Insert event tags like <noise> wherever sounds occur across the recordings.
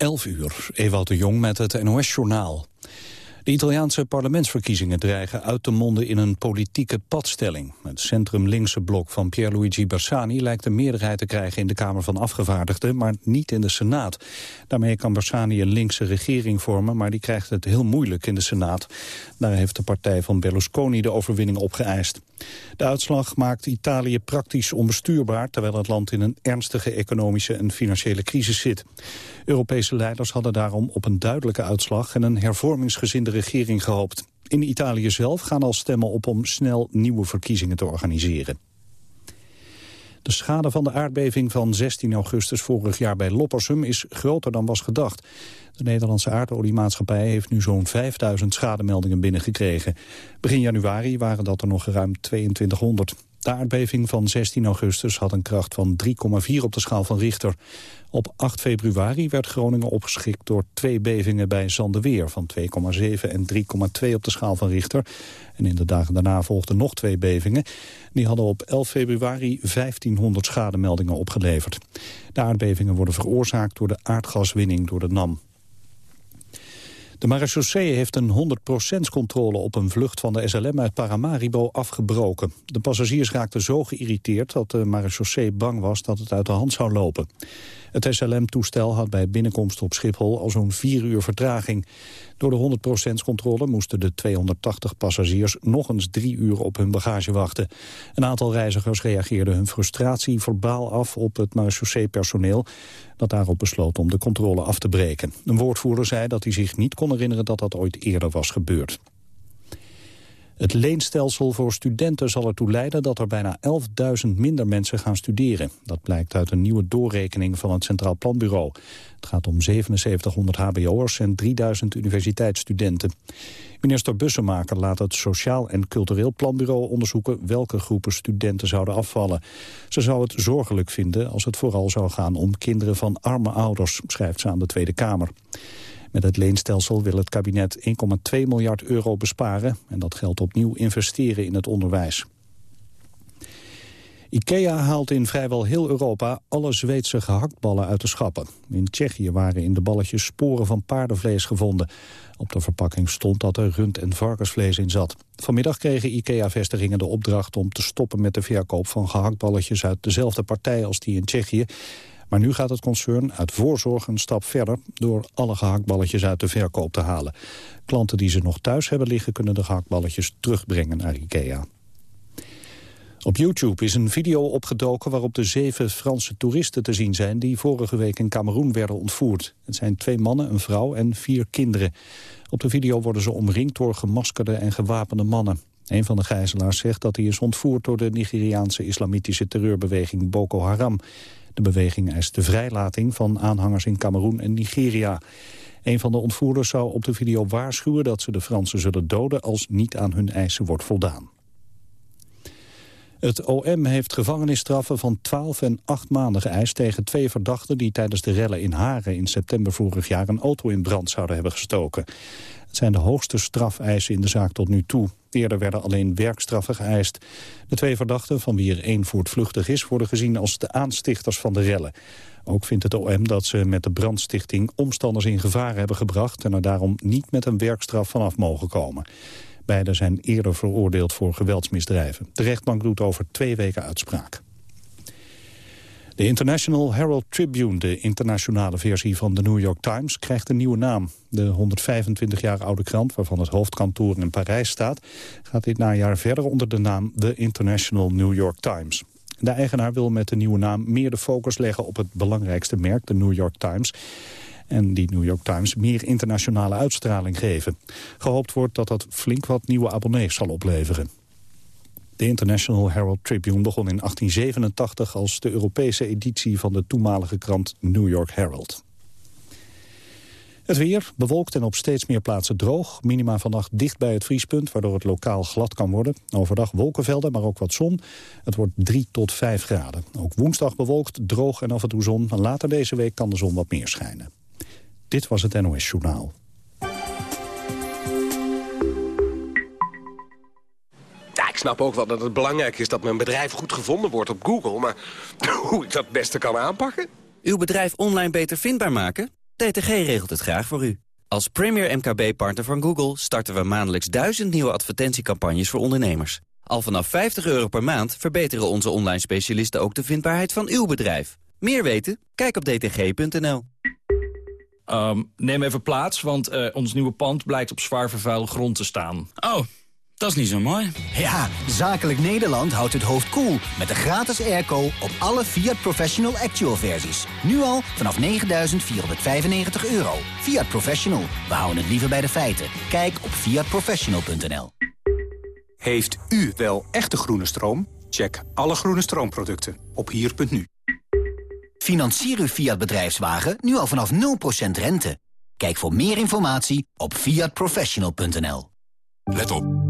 11 uur, Ewout de Jong met het NOS-journaal. De Italiaanse parlementsverkiezingen dreigen uit te monden in een politieke padstelling. Het centrum-linkse blok van Pierluigi Bersani lijkt een meerderheid te krijgen in de Kamer van Afgevaardigden, maar niet in de Senaat. Daarmee kan Bersani een linkse regering vormen, maar die krijgt het heel moeilijk in de Senaat. Daar heeft de partij van Berlusconi de overwinning opgeëist. De uitslag maakt Italië praktisch onbestuurbaar... terwijl het land in een ernstige economische en financiële crisis zit. Europese leiders hadden daarom op een duidelijke uitslag... en een hervormingsgezinde regering gehoopt. In Italië zelf gaan al stemmen op om snel nieuwe verkiezingen te organiseren. De schade van de aardbeving van 16 augustus vorig jaar bij Loppersum is groter dan was gedacht. De Nederlandse aardoliemaatschappij heeft nu zo'n 5000 schademeldingen binnengekregen. Begin januari waren dat er nog ruim 2200. De aardbeving van 16 augustus had een kracht van 3,4 op de schaal van Richter. Op 8 februari werd Groningen opgeschikt door twee bevingen bij Zandeweer... van 2,7 en 3,2 op de schaal van Richter. En in de dagen daarna volgden nog twee bevingen. Die hadden op 11 februari 1500 schademeldingen opgeleverd. De aardbevingen worden veroorzaakt door de aardgaswinning door de NAM. De marechaussee heeft een 100% controle op een vlucht van de SLM uit Paramaribo afgebroken. De passagiers raakten zo geïrriteerd dat de marechaussee bang was dat het uit de hand zou lopen. Het SLM-toestel had bij binnenkomst op Schiphol al zo'n vier uur vertraging. Door de 100% controle moesten de 280 passagiers nog eens drie uur op hun bagage wachten. Een aantal reizigers reageerden hun frustratie verbaal af op het marechaussee-personeel dat daarop besloot om de controle af te breken. Een woordvoerder zei dat hij zich niet kon herinneren dat dat ooit eerder was gebeurd. Het leenstelsel voor studenten zal ertoe leiden dat er bijna 11.000 minder mensen gaan studeren. Dat blijkt uit een nieuwe doorrekening van het Centraal Planbureau. Het gaat om 7700 hbo'ers en 3000 universiteitsstudenten. Minister Bussemaker laat het Sociaal en Cultureel Planbureau onderzoeken welke groepen studenten zouden afvallen. Ze zou het zorgelijk vinden als het vooral zou gaan om kinderen van arme ouders, schrijft ze aan de Tweede Kamer. Met het leenstelsel wil het kabinet 1,2 miljard euro besparen... en dat geld opnieuw investeren in het onderwijs. IKEA haalt in vrijwel heel Europa alle Zweedse gehaktballen uit de schappen. In Tsjechië waren in de balletjes sporen van paardenvlees gevonden. Op de verpakking stond dat er rund- en varkensvlees in zat. Vanmiddag kregen IKEA-vestigingen de opdracht om te stoppen met de verkoop van gehaktballetjes uit dezelfde partij als die in Tsjechië. Maar nu gaat het concern uit voorzorg een stap verder... door alle gehaktballetjes uit de verkoop te halen. Klanten die ze nog thuis hebben liggen... kunnen de gehaktballetjes terugbrengen naar Ikea. Op YouTube is een video opgedoken waarop de zeven Franse toeristen te zien zijn... die vorige week in Cameroen werden ontvoerd. Het zijn twee mannen, een vrouw en vier kinderen. Op de video worden ze omringd door gemaskerde en gewapende mannen. Een van de gijzelaars zegt dat hij is ontvoerd door de Nigeriaanse islamitische terreurbeweging Boko Haram. De beweging eist de vrijlating van aanhangers in Cameroen en Nigeria. Een van de ontvoerders zou op de video waarschuwen dat ze de Fransen zullen doden als niet aan hun eisen wordt voldaan. Het OM heeft gevangenisstraffen van 12 en 8 maanden geëist tegen twee verdachten die tijdens de rellen in Haren in september vorig jaar een auto in brand zouden hebben gestoken. Het zijn de hoogste strafeisen in de zaak tot nu toe. Eerder werden alleen werkstraffen geëist. De twee verdachten, van wie er één voortvluchtig is... worden gezien als de aanstichters van de rellen. Ook vindt het OM dat ze met de brandstichting omstanders in gevaar hebben gebracht... en er daarom niet met een werkstraf vanaf mogen komen. Beiden zijn eerder veroordeeld voor geweldsmisdrijven. De rechtbank doet over twee weken uitspraak. De International Herald Tribune, de internationale versie van de New York Times, krijgt een nieuwe naam. De 125 jaar oude krant, waarvan het hoofdkantoor in Parijs staat, gaat dit najaar verder onder de naam The International New York Times. De eigenaar wil met de nieuwe naam meer de focus leggen op het belangrijkste merk, de New York Times en die New York Times meer internationale uitstraling geven. Gehoopt wordt dat dat flink wat nieuwe abonnees zal opleveren. De International Herald Tribune begon in 1887 als de Europese editie van de toenmalige krant New York Herald. Het weer bewolkt en op steeds meer plaatsen droog. Minima vannacht dicht bij het vriespunt, waardoor het lokaal glad kan worden. Overdag wolkenvelden, maar ook wat zon. Het wordt 3 tot 5 graden. Ook woensdag bewolkt, droog en af en toe zon. Later deze week kan de zon wat meer schijnen. Dit was het NOS Journaal. Snap ook wel dat het belangrijk is dat mijn bedrijf goed gevonden wordt op Google. Maar <laughs> hoe ik dat het beste kan aanpakken? Uw bedrijf online beter vindbaar maken? DTG regelt het graag voor u. Als premier MKB-partner van Google starten we maandelijks duizend nieuwe advertentiecampagnes voor ondernemers. Al vanaf 50 euro per maand verbeteren onze online specialisten ook de vindbaarheid van uw bedrijf. Meer weten? Kijk op dtg.nl. Ehm, neem even plaats, want eh, ons nieuwe pand blijkt op zwaar vervuilde grond te staan. Oh, dat is niet zo mooi. Ja, Zakelijk Nederland houdt het hoofd koel cool met de gratis airco op alle Fiat Professional Actual versies. Nu al vanaf 9.495 euro. Fiat Professional, we houden het liever bij de feiten. Kijk op fiatprofessional.nl Heeft u wel echte groene stroom? Check alle groene stroomproducten op hier.nu. Financier uw Fiat bedrijfswagen nu al vanaf 0% rente. Kijk voor meer informatie op fiatprofessional.nl Let op.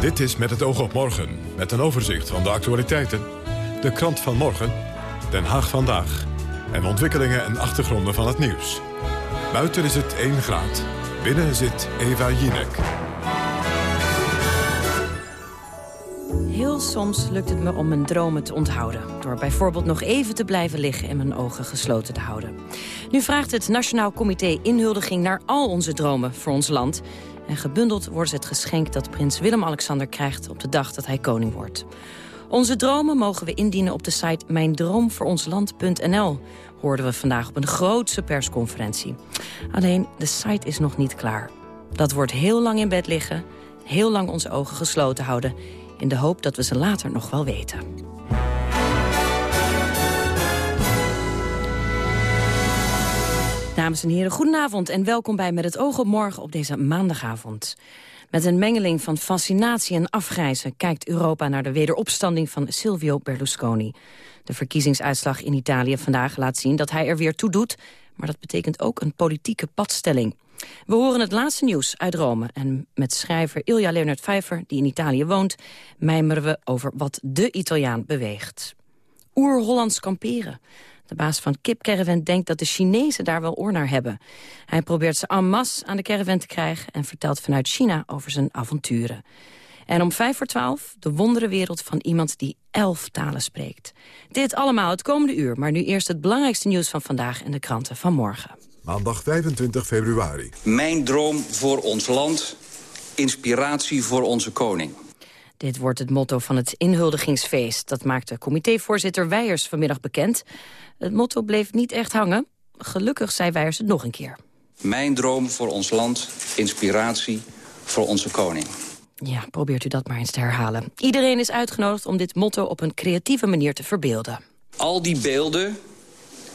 Dit is Met het oog op morgen, met een overzicht van de actualiteiten. De krant van morgen, Den Haag vandaag. En ontwikkelingen en achtergronden van het nieuws. Buiten is het 1 graad. Binnen zit Eva Jinek. Heel soms lukt het me om mijn dromen te onthouden. Door bijvoorbeeld nog even te blijven liggen en mijn ogen gesloten te houden. Nu vraagt het Nationaal Comité inhuldiging naar al onze dromen voor ons land. En gebundeld wordt het geschenk dat prins Willem-Alexander krijgt... op de dag dat hij koning wordt. Onze dromen mogen we indienen op de site mijndroomvooronsland.nl... hoorden we vandaag op een grootse persconferentie. Alleen, de site is nog niet klaar. Dat wordt heel lang in bed liggen, heel lang onze ogen gesloten houden... in de hoop dat we ze later nog wel weten. Dames en heren, goedenavond en welkom bij Met het oog op morgen op deze maandagavond. Met een mengeling van fascinatie en afgrijzen kijkt Europa naar de wederopstanding van Silvio Berlusconi. De verkiezingsuitslag in Italië vandaag laat zien dat hij er weer toe doet, maar dat betekent ook een politieke padstelling. We horen het laatste nieuws uit Rome en met schrijver Ilja Leonard Pfeiffer, die in Italië woont, mijmeren we over wat de Italiaan beweegt. Oer-Hollands kamperen. De baas van Kip Caravan denkt dat de Chinezen daar wel oor naar hebben. Hij probeert ze en masse aan de caravan te krijgen... en vertelt vanuit China over zijn avonturen. En om vijf voor twaalf de wonderenwereld van iemand die elf talen spreekt. Dit allemaal het komende uur, maar nu eerst het belangrijkste nieuws van vandaag... en de kranten van morgen. Maandag 25 februari. Mijn droom voor ons land, inspiratie voor onze koning. Dit wordt het motto van het inhuldigingsfeest. Dat maakte comitévoorzitter Weijers vanmiddag bekend. Het motto bleef niet echt hangen. Gelukkig zei Weijers het nog een keer. Mijn droom voor ons land, inspiratie voor onze koning. Ja, probeert u dat maar eens te herhalen. Iedereen is uitgenodigd om dit motto op een creatieve manier te verbeelden. Al die beelden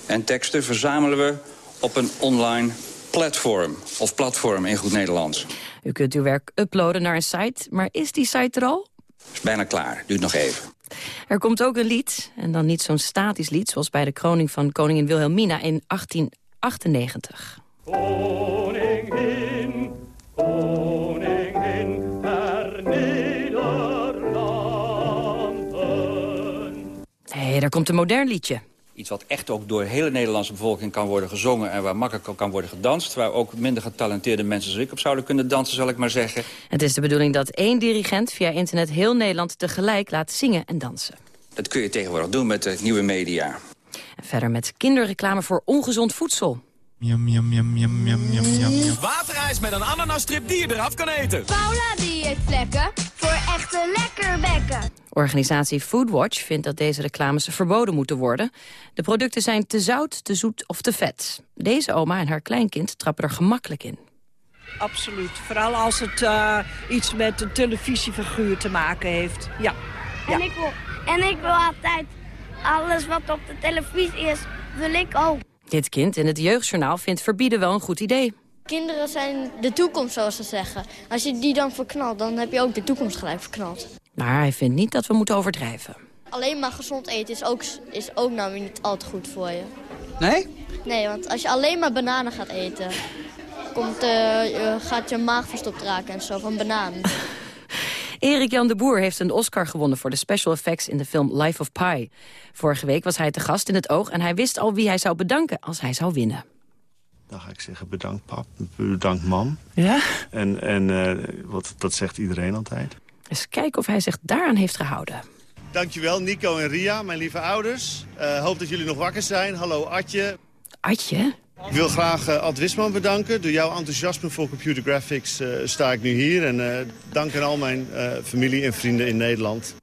en teksten verzamelen we op een online platform. Of platform in goed Nederlands. U kunt uw werk uploaden naar een site, maar is die site er al? Is bijna klaar, duurt nog even. Er komt ook een lied, en dan niet zo'n statisch lied... zoals bij de kroning van koningin Wilhelmina in 1898. Koningin, koningin der Nederlanden. Hé, hey, daar komt een modern liedje. Iets wat echt ook door de hele Nederlandse bevolking kan worden gezongen... en waar makkelijk kan worden gedanst. Waar ook minder getalenteerde mensen zoals ik op zouden kunnen dansen, zal ik maar zeggen. Het is de bedoeling dat één dirigent via internet heel Nederland tegelijk laat zingen en dansen. Dat kun je tegenwoordig doen met de nieuwe media. En verder met kinderreclame voor ongezond voedsel. Yum, yum, yum, yum, yum, yum, yum. Waterijs met een ananasstrip die je eraf kan eten. Paula die heeft vlekken voor echte lekker bekken. Organisatie Foodwatch vindt dat deze reclames verboden moeten worden. De producten zijn te zout, te zoet of te vet. Deze oma en haar kleinkind trappen er gemakkelijk in. Absoluut. Vooral als het uh, iets met een televisiefiguur te maken heeft. Ja. En, ja. Ik wil, en ik wil altijd alles wat op de televisie is, wil ik ook. Dit kind in het jeugdjournaal vindt verbieden wel een goed idee. Kinderen zijn de toekomst, zoals ze zeggen. Als je die dan verknalt, dan heb je ook de toekomst gelijk verknald. Maar hij vindt niet dat we moeten overdrijven. Alleen maar gezond eten is ook, is ook nou niet altijd goed voor je. Nee? Nee, want als je alleen maar bananen gaat eten... Komt, uh, gaat je maag verstopt raken en zo van bananen. <laughs> Erik Jan de Boer heeft een Oscar gewonnen voor de special effects in de film Life of Pi. Vorige week was hij te gast in het oog en hij wist al wie hij zou bedanken als hij zou winnen. Dan ga ik zeggen bedankt pap, bedankt mam. Ja? En, en uh, wat, dat zegt iedereen altijd. Eens kijken of hij zich daaraan heeft gehouden. Dankjewel Nico en Ria, mijn lieve ouders. Uh, hoop dat jullie nog wakker zijn. Hallo Adje. Adje? Ik wil graag uh, Ad Wisman bedanken. Door jouw enthousiasme voor computer graphics uh, sta ik nu hier. En dank aan al mijn familie en vrienden in Nederland.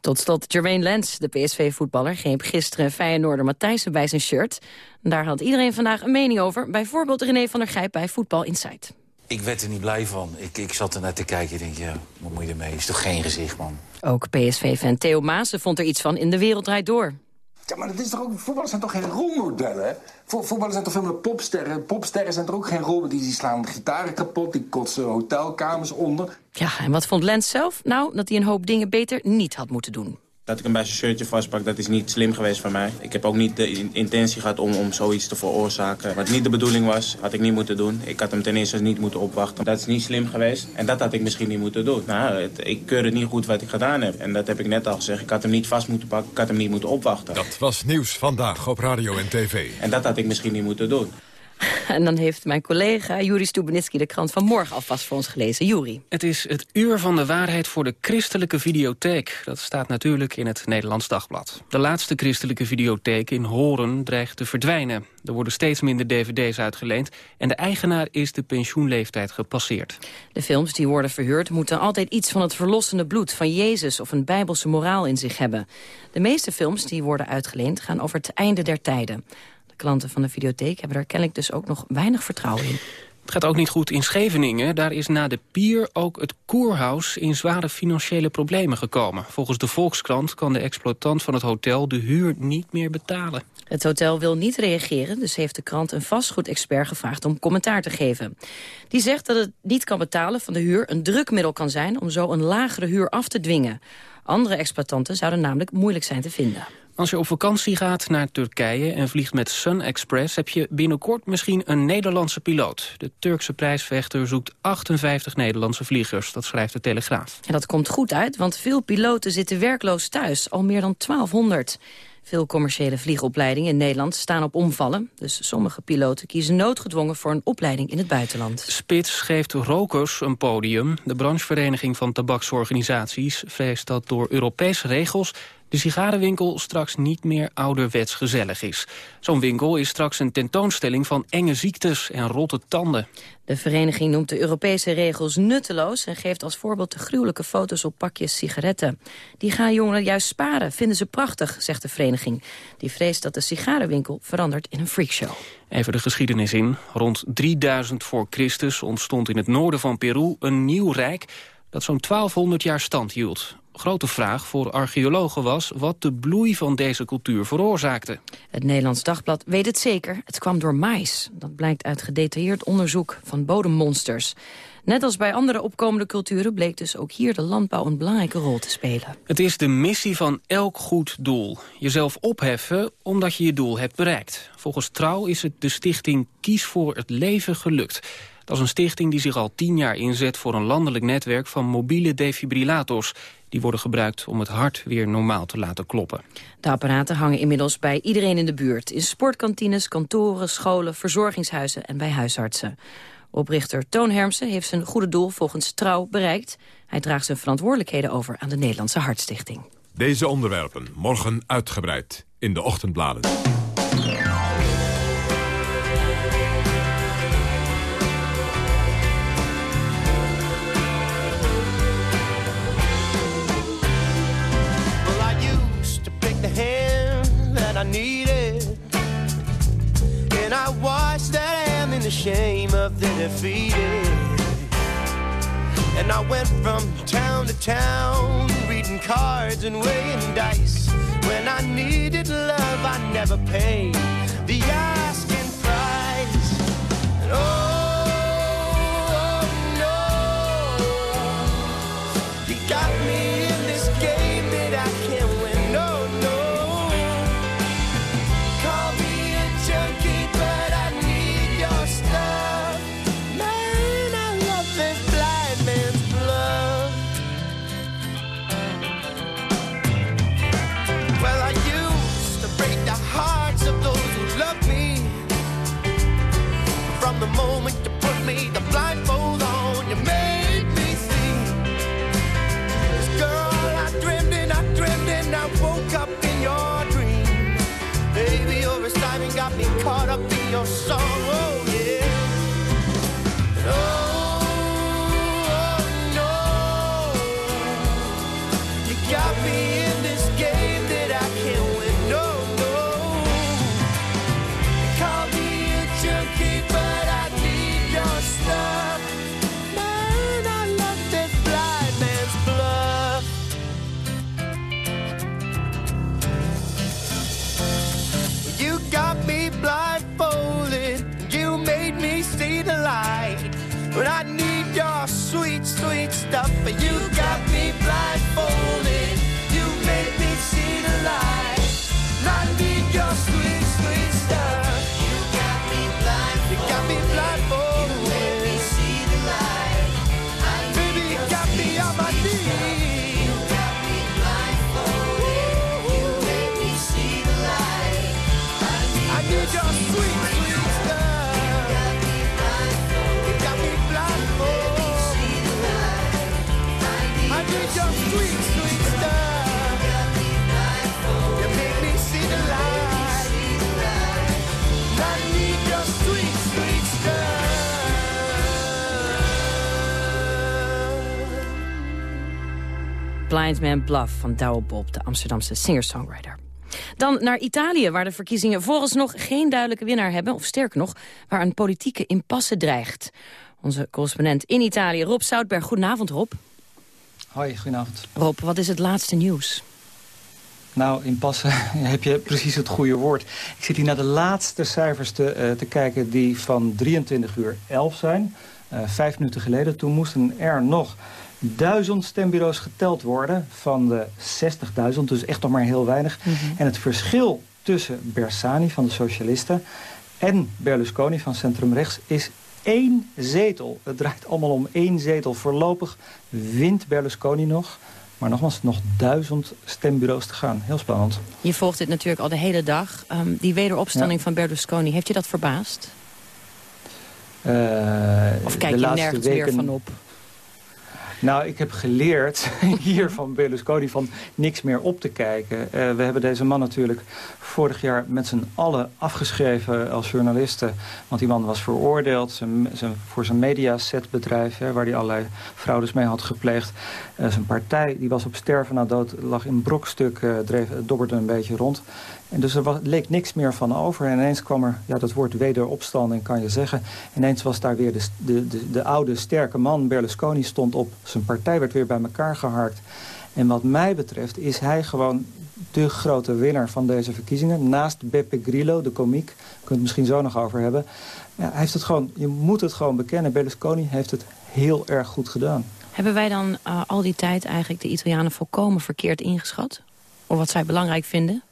Tot slot, Jermaine Lens, de PSV-voetballer, greep gisteren Feyenoorder Matthijssen bij zijn shirt. Daar had iedereen vandaag een mening over. Bijvoorbeeld René van der Gijp bij Voetbal Insight. Ik werd er niet blij van. Ik, ik zat er net te kijken en denk, ja, wat moet je ermee? Is toch geen gezicht, man? Ook PSV-fan Theo Maassen vond er iets van in De Wereld Draait Door. Ja, maar dat is toch ook, voetballers zijn toch geen rolmodellen? Voetballers zijn toch veel meer popsterren? Popsterren zijn er ook geen rollen. Die, die slaan gitaren kapot, die kotsen hotelkamers onder. Ja, en wat vond Lens zelf? Nou, dat hij een hoop dingen beter niet had moeten doen. Dat ik hem bij zijn shirtje vastpak, dat is niet slim geweest van mij. Ik heb ook niet de intentie gehad om, om zoiets te veroorzaken. Wat niet de bedoeling was, had ik niet moeten doen. Ik had hem ten eerste niet moeten opwachten. Dat is niet slim geweest en dat had ik misschien niet moeten doen. Nou, ik keur het niet goed wat ik gedaan heb. En dat heb ik net al gezegd. Ik had hem niet vast moeten pakken, ik had hem niet moeten opwachten. Dat was nieuws vandaag op radio en tv. En dat had ik misschien niet moeten doen. <laughs> En dan heeft mijn collega Juri Stubenitski de krant van morgen alvast voor ons gelezen. Juri. Het is het uur van de waarheid voor de christelijke videotheek. Dat staat natuurlijk in het Nederlands Dagblad. De laatste christelijke videotheek in Horen dreigt te verdwijnen. Er worden steeds minder dvd's uitgeleend... en de eigenaar is de pensioenleeftijd gepasseerd. De films die worden verhuurd moeten altijd iets van het verlossende bloed... van Jezus of een bijbelse moraal in zich hebben. De meeste films die worden uitgeleend gaan over het einde der tijden klanten van de videotheek hebben er kennelijk dus ook nog weinig vertrouwen in. Het gaat ook niet goed in Scheveningen. Daar is na de pier ook het koerhuis in zware financiële problemen gekomen. Volgens de Volkskrant kan de exploitant van het hotel de huur niet meer betalen. Het hotel wil niet reageren, dus heeft de krant een vastgoedexpert gevraagd om commentaar te geven. Die zegt dat het niet kan betalen van de huur een drukmiddel kan zijn om zo een lagere huur af te dwingen. Andere exploitanten zouden namelijk moeilijk zijn te vinden. Als je op vakantie gaat naar Turkije en vliegt met Sun Express... heb je binnenkort misschien een Nederlandse piloot. De Turkse prijsvechter zoekt 58 Nederlandse vliegers. Dat schrijft de Telegraaf. En dat komt goed uit, want veel piloten zitten werkloos thuis. Al meer dan 1200. Veel commerciële vliegopleidingen in Nederland staan op omvallen. Dus sommige piloten kiezen noodgedwongen voor een opleiding in het buitenland. Spits geeft rokers een podium. De branchevereniging van tabaksorganisaties vreest dat door Europese regels de sigarenwinkel straks niet meer ouderwets gezellig is. Zo'n winkel is straks een tentoonstelling van enge ziektes en rotte tanden. De vereniging noemt de Europese regels nutteloos... en geeft als voorbeeld de gruwelijke foto's op pakjes sigaretten. Die gaan jongeren juist sparen, vinden ze prachtig, zegt de vereniging. Die vreest dat de sigarenwinkel verandert in een freakshow. Even de geschiedenis in. Rond 3000 voor Christus ontstond in het noorden van Peru een nieuw rijk... dat zo'n 1200 jaar stand hield grote vraag voor archeologen was wat de bloei van deze cultuur veroorzaakte. Het Nederlands Dagblad weet het zeker. Het kwam door mais. Dat blijkt uit gedetailleerd onderzoek van bodemmonsters. Net als bij andere opkomende culturen bleek dus ook hier de landbouw een belangrijke rol te spelen. Het is de missie van elk goed doel. Jezelf opheffen omdat je je doel hebt bereikt. Volgens Trouw is het de stichting Kies voor het Leven gelukt. Dat is een stichting die zich al tien jaar inzet voor een landelijk netwerk van mobiele defibrillators. Die worden gebruikt om het hart weer normaal te laten kloppen. De apparaten hangen inmiddels bij iedereen in de buurt. In sportkantines, kantoren, scholen, verzorgingshuizen en bij huisartsen. Oprichter Toon Hermsen heeft zijn goede doel volgens Trouw bereikt. Hij draagt zijn verantwoordelijkheden over aan de Nederlandse Hartstichting. Deze onderwerpen morgen uitgebreid in de ochtendbladen. I needed. And I watched that I am in the shame of the defeated. And I went from town to town, reading cards and weighing dice. When I needed love, I never paid the asking price. And oh, so Blind Man Bluff van Douwe Bob, de Amsterdamse singer-songwriter. Dan naar Italië, waar de verkiezingen vooralsnog geen duidelijke winnaar hebben. Of sterker nog, waar een politieke impasse dreigt. Onze correspondent in Italië, Rob Soutberg. Goedenavond, Rob. Hoi, goedenavond. Rob, wat is het laatste nieuws? Nou, impasse <laughs> heb je precies het goede woord. Ik zit hier naar de laatste cijfers te, eh, te kijken die van 23 uur 11 zijn. Eh, vijf minuten geleden, toen moesten er nog duizend stembureaus geteld worden van de 60.000, dus echt nog maar heel weinig. En het verschil tussen Bersani van de Socialisten en Berlusconi van Centrum Rechts is één zetel. Het draait allemaal om één zetel. Voorlopig wint Berlusconi nog. Maar nogmaals, nog duizend stembureaus te gaan. Heel spannend. Je volgt dit natuurlijk al de hele dag. Ehm, die wederopstanding van Berlusconi, heeft je dat verbaasd? Eh, Of kijk de je laatste nergens meer weken- van op? Nou, ik heb geleerd <laughs> hier van Berlusconi van niks meer op te kijken. Eh, we hebben deze man natuurlijk vorig jaar met z'n allen afgeschreven als journalisten. Want die man was veroordeeld zijn, voor zijn mediasetbedrijf... Hè, waar hij allerlei fraudes mee had gepleegd. Eh, zijn partij die was op sterven na dood, lag in brokstuk, eh, dreef, dobberde een beetje rond. En dus er was, leek niks meer van over. En ineens kwam er, ja, dat woord wederopstanding kan je zeggen. Ineens was daar weer de, de, de, de oude sterke man, Berlusconi, stond op. Zijn partij werd weer bij elkaar geharkt. En wat mij betreft is hij gewoon de grote winnaar van deze verkiezingen. Naast Beppe Grillo, de komiek, kunnen we het misschien zo nog over hebben. Ja, hij heeft het gewoon, je moet het gewoon bekennen. Berlusconi heeft het heel erg goed gedaan. Hebben wij dan eh, al die tijd eigenlijk de Italianen volkomen verkeerd ingeschat? Of wat zij belangrijk vinden?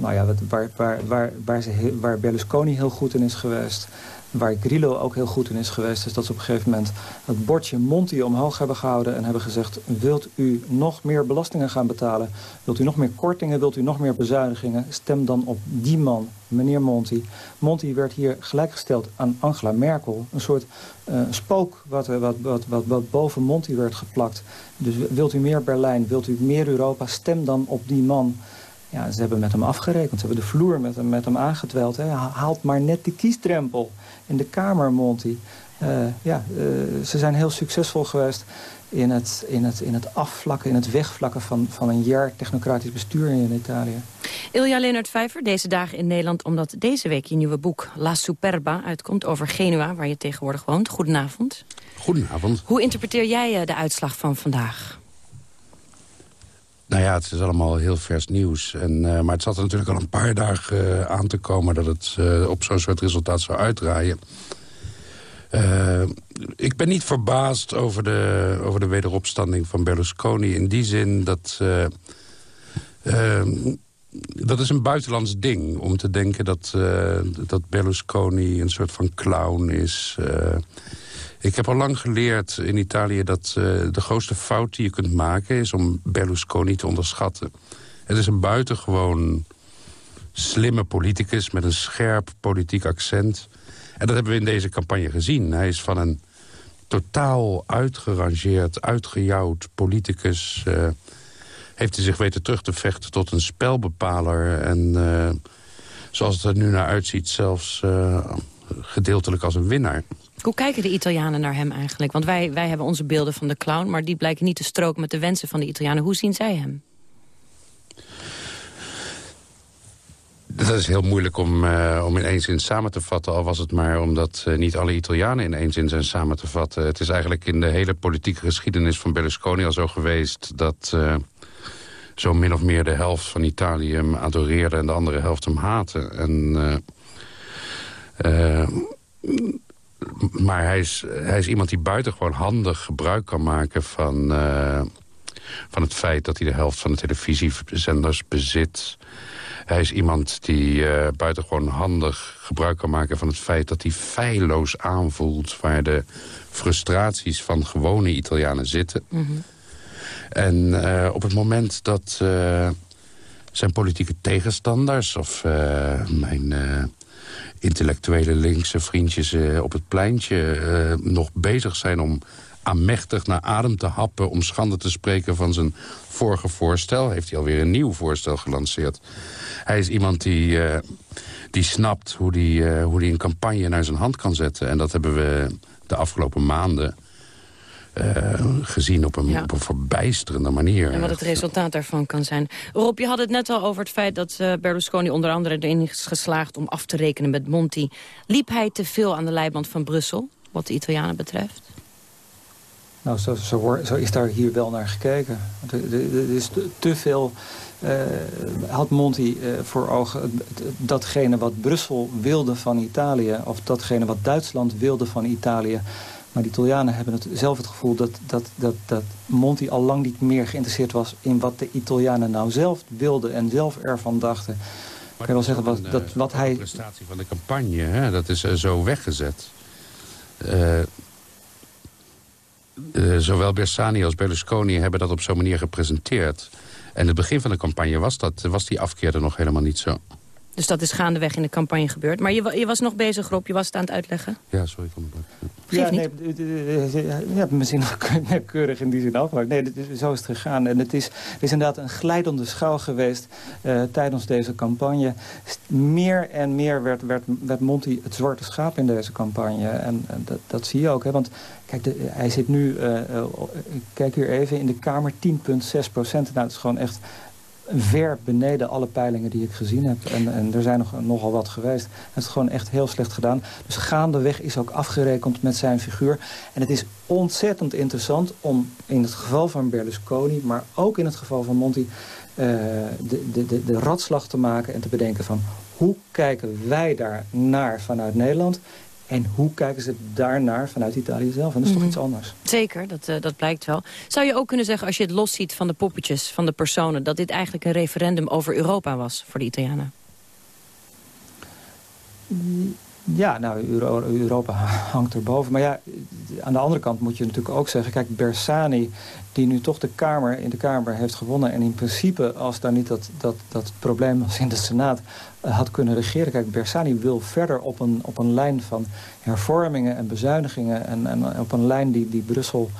Nou ja, waar, waar, waar, waar, waar Berlusconi heel goed in is geweest... waar Grillo ook heel goed in is geweest... is dat ze op een gegeven moment het bordje Monti omhoog hebben gehouden... en hebben gezegd, wilt u nog meer belastingen gaan betalen? Wilt u nog meer kortingen? Wilt u nog meer bezuinigingen? Stem dan op die man, meneer Monti. Monti werd hier gelijkgesteld aan Angela Merkel. Een soort eh, spook eh, wat, wat, wat, wat boven Monti werd geplakt. Dus wilt u meer Berlijn? Wilt u meer Europa? Stem dan op die man... Ja, ze hebben met hem afgerekend. Ze hebben de vloer met hem, met hem aangetweld. Hè. Ha- Haalt maar net de kiesdrempel in de Kamer, Monti. Eh, ja, eh, ze zijn heel succesvol geweest in het, in het, in het afvlakken, in het wegvlakken van, van een jaar technocratisch bestuur in Italië. Ilja Leonard Vijver, deze dagen in Nederland... omdat deze week je nieuwe boek La Superba uitkomt over Genua... waar je tegenwoordig woont. Goedenavond. Goedenavond. Hoe interpreteer jij eh, de uitslag van vandaag? Nou ja, het is allemaal heel vers nieuws. En, eh, maar het zat er natuurlijk al een paar dagen eh, aan te komen... dat het eh, op zo'n soort resultaat zou uitdraaien. Ik ben niet verbaasd over de, over de wederopstanding van Berlusconi... in die zin dat... dat is een buitenlands ding, om te denken dat, dat Berlusconi een soort van clown is... eh, ik heb al lang geleerd in Italië dat eh, de grootste fout die je kunt maken... is om Berlusconi te onderschatten. Het is een buitengewoon slimme politicus met een scherp politiek accent. En dat hebben we in deze campagne gezien. Hij is van een totaal uitgerangeerd, uitgejouwd politicus... eh, heeft hij zich weten terug te vechten tot een spelbepaler. En zoals het er nu naar uitziet, zelfs gedeeltelijk als een winnaar. Hoe kijken de Italianen naar hem eigenlijk? Want wij, wij hebben onze beelden van de clown... maar die blijken niet te stroken met de wensen van de Italianen. Hoe zien zij hem? Dat is heel moeilijk om, uh, om in één zin samen te vatten. Al was het maar omdat uh, niet alle Italianen in één zin zijn samen te vatten. Het is eigenlijk in de hele politieke geschiedenis van Berlusconi al zo geweest... dat uh, zo min of meer de helft van Italië hem adoreerde... en de andere helft hem haatte. En, maar hij is, hij is iemand die buitengewoon handig gebruik kan maken van, van het feit... dat hij de helft van de televisiezenders bezit... Hij is iemand die uh, buitengewoon handig gebruik kan maken van het feit dat hij feilloos aanvoelt waar de frustraties van gewone Italianen zitten. Mhm. En uh, op het moment dat zijn politieke tegenstanders of mijn intellectuele linkse vriendjes op het pleintje nog bezig zijn om aanmächtig naar adem te happen... om schande te spreken van zijn vorige voorstel... heeft hij alweer een nieuw voorstel gelanceerd. Hij is iemand die, uh, die snapt hoe hij uh, hoe die een campagne naar zijn hand kan zetten. En dat hebben we de afgelopen maanden... Uh, gezien op een, ja. op een verbijsterende manier. En wat het resultaat daarvan kan zijn. Rob, je had het net al over het feit dat uh, Berlusconi onder andere erin is geslaagd om af te rekenen met Monti. Liep hij te veel aan de leiband van Brussel, wat de Italianen betreft? Nou, zo, zo, zo, is daar hier wel naar gekeken. Er is te veel... Uh, had Monti uh, voor ogen datgene wat Brussel wilde van Italië... of datgene wat Duitsland wilde van Italië... Maar de Italianen hebben het, zelf het gevoel dat, dat, dat, dat Monti al lang niet meer geïnteresseerd was... in wat de Italianen nou zelf wilden en zelf ervan dachten. Maar kan wel zeggen wat, dat, wat hij... De prestatie van de campagne, hè, dat is uh, zo weggezet. Uh, zowel Bersani als Berlusconi hebben dat op zo'n manier gepresenteerd. En het begin van de campagne was, dat, was die afkeer er nog helemaal niet zo. Dus dat is gaandeweg in de campagne gebeurd. Maar je, je was nog bezig, Rob, je was het aan het uitleggen. Ja, sorry, ik kom ja, nee, je hebt misschien nog keurig in die zin afgemaakt. Nee, zo is het gegaan. En het is, het is inderdaad een glijdende schouw geweest uh, tijdens deze campagne. Meer en meer werd, werd, werd Monti het zwarte schaap in deze campagne. En, en dat, dat zie je ook. Hè? Want kijk, de, hij zit nu, uh, uh, kijk hier even, in de Kamer 10,6 procent. Nou, dat is gewoon echt ver beneden alle peilingen die ik gezien heb. En, en er zijn nog, nogal wat geweest. Het is gewoon echt heel slecht gedaan. Dus gaandeweg is ook afgerekend met zijn figuur. En het is ontzettend interessant om in het geval van Berlusconi... maar ook in het geval van Monti... Uh, de, de, de, de te maken en te bedenken van... hoe kijken wij daar naar vanuit Nederland... En hoe kijken ze daarnaar vanuit Italië zelf? En dat is toch mhm. iets anders. Zeker, dat, uh, dat blijkt wel. Zou je ook kunnen zeggen, als je het losziet van de poppetjes, van de personen... dat dit eigenlijk een referendum over Europa was voor de Italianen? Ja, nou, Europa <laughs> hangt erboven. Maar ja, aan de andere kant moet je natuurlijk ook zeggen... kijk, Bersani, die nu toch de Kamer in de Kamer heeft gewonnen... en in principe, als daar niet dat, dat, dat probleem was in de Senaat... Eh, had kunnen regeren. Kijk, Bersani wil verder op een, op een lijn van hervormingen en bezuinigingen... en, en op een lijn die, die Brussel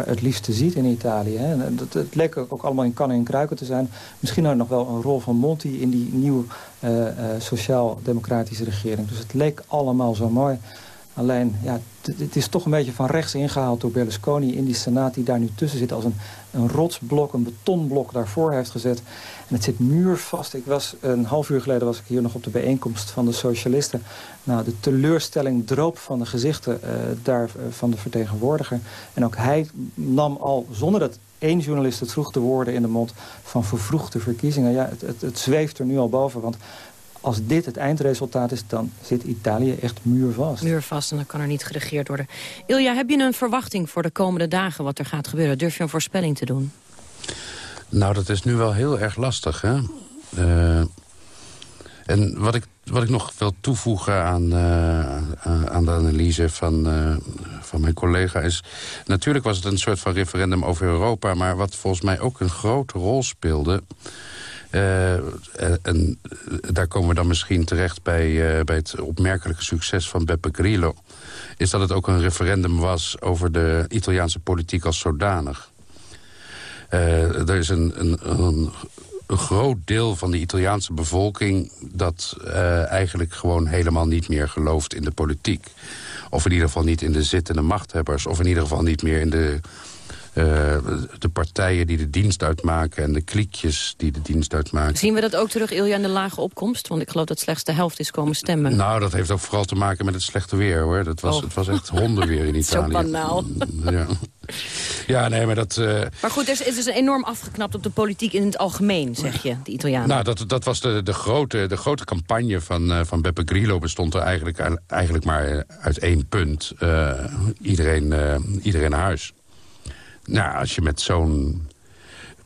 het liefste ziet in Italië. Hè. Dat, het leek ook allemaal in kannen en kruiken te zijn. Misschien ook nog wel een rol van Monti in die nieuwe uh, sociaal-democratische regering. Dus het leek allemaal zo mooi. Alleen, ja, het is toch een beetje van rechts ingehaald door Berlusconi in die senaat die daar nu tussen zit als een, een rotsblok, een betonblok daarvoor heeft gezet. En het zit muurvast. Ik was, een half uur geleden was ik hier nog op de bijeenkomst van de socialisten. Nou, de teleurstelling droop van de gezichten uh, daar uh, van de vertegenwoordiger. En ook hij nam al, zonder dat één journalist het vroeg de woorden in de mond van vervroegde verkiezingen. Ja, het, het, het zweeft er nu al boven, want als dit het eindresultaat is, dan zit Italië echt muurvast. Muurvast en dan kan er niet geregeerd worden. Ilja, heb je een verwachting voor de komende dagen wat er gaat gebeuren? Durf je een voorspelling te doen? Nou, dat is nu wel heel erg lastig, hè? Uh, en wat ik, wat ik nog wil toevoegen aan, uh, aan de analyse van, uh, van mijn collega is... natuurlijk was het een soort van referendum over Europa... maar wat volgens mij ook een grote rol speelde... Uh, en daar komen we dan misschien terecht bij, uh, bij het opmerkelijke succes van Beppe Grillo... is dat het ook een referendum was over de Italiaanse politiek als zodanig. er is een, een, een, een, groot deel van de Italiaanse bevolking... dat eigenlijk gewoon helemaal niet meer gelooft in de politiek. Of in ieder geval niet in de zittende machthebbers. Of in ieder geval niet meer in de de partijen die de dienst uitmaken... en de kliekjes die de dienst uitmaken. Zien we dat ook terug, Ilja, in de lage opkomst? Want ik geloof dat slechts de helft is komen stemmen. Nou, dat heeft ook vooral te maken met het slechte weer, hoor. Dat was, oh. Het was echt hondenweer in <laughs> Italië. Zo banaal. Ja. ja, nee, maar dat... Uh... Maar goed, er is, het is enorm afgeknapt op de politiek in het algemeen, zeg je, de Italianen. Nou, dat, dat was de, de, grote, de grote campagne van, uh, van Beppe Grillo bestond er eigenlijk, eigenlijk maar uit één punt. Uh, iedereen, iedereen naar huis. Nou, als je met zo'n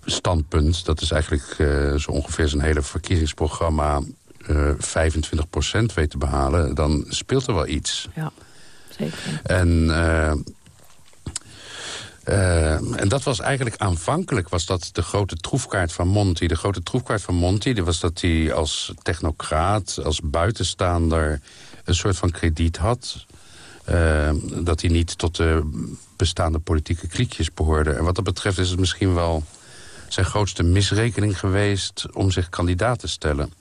standpunt... dat is eigenlijk uh, zo ongeveer zijn hele verkiezingsprogramma... Uh, eh, 25% weet te behalen, dan speelt er wel iets. Ja, zeker. En... Uh, uh, en dat was eigenlijk aanvankelijk was dat de grote troefkaart van Monti. De grote troefkaart van Monti die was dat hij als technocraat, als buitenstaander... een soort van krediet had. Uh, dat hij niet tot de bestaande politieke kliekjes behoorde. En wat dat betreft is het misschien wel zijn grootste misrekening geweest... om zich kandidaat te stellen.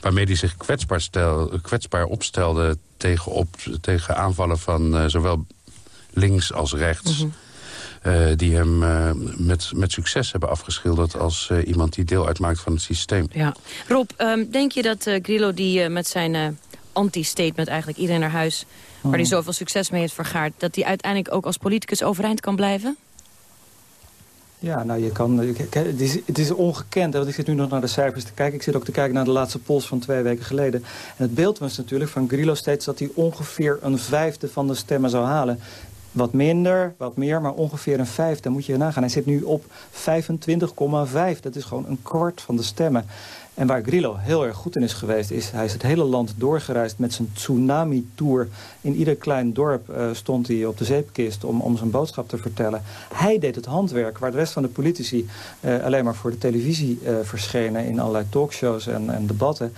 Waarmee hij zich kwetsbaar, stel, kwetsbaar opstelde tegen, op, tegen aanvallen van uh, zowel links als rechts... Mm -hmm. die hem uh, met, met succes hebben afgeschilderd als iemand die deel uitmaakt van het systeem. Ja. Rob, um, denk je dat Grillo die met zijn anti-statement eigenlijk iedereen naar huis waar hij zoveel succes mee heeft vergaard... dat hij uiteindelijk ook als politicus overeind kan blijven? Ja, nou, je kan, het, is, het is ongekend. Want ik zit nu nog naar de cijfers te kijken. Ik zit ook te kijken naar de laatste pols van twee weken geleden. En het beeld was natuurlijk van Grillo steeds... dat hij ongeveer een vijfde van de stemmen zou halen. Wat minder, wat meer, maar ongeveer een vijfde. Dan moet je nagaan. Hij zit nu op 25,5. Dat is gewoon een kwart van de stemmen. En waar Grillo heel erg goed in is geweest... is hij is het hele land doorgereisd met zijn tsunami-tour. In ieder klein dorp uh, stond hij op de zeepkist om, om zijn boodschap te vertellen. Hij deed het handwerk waar de rest van de politici... Uh, alleen maar voor de televisie uh, verschenen... in allerlei talkshows en, en debatten.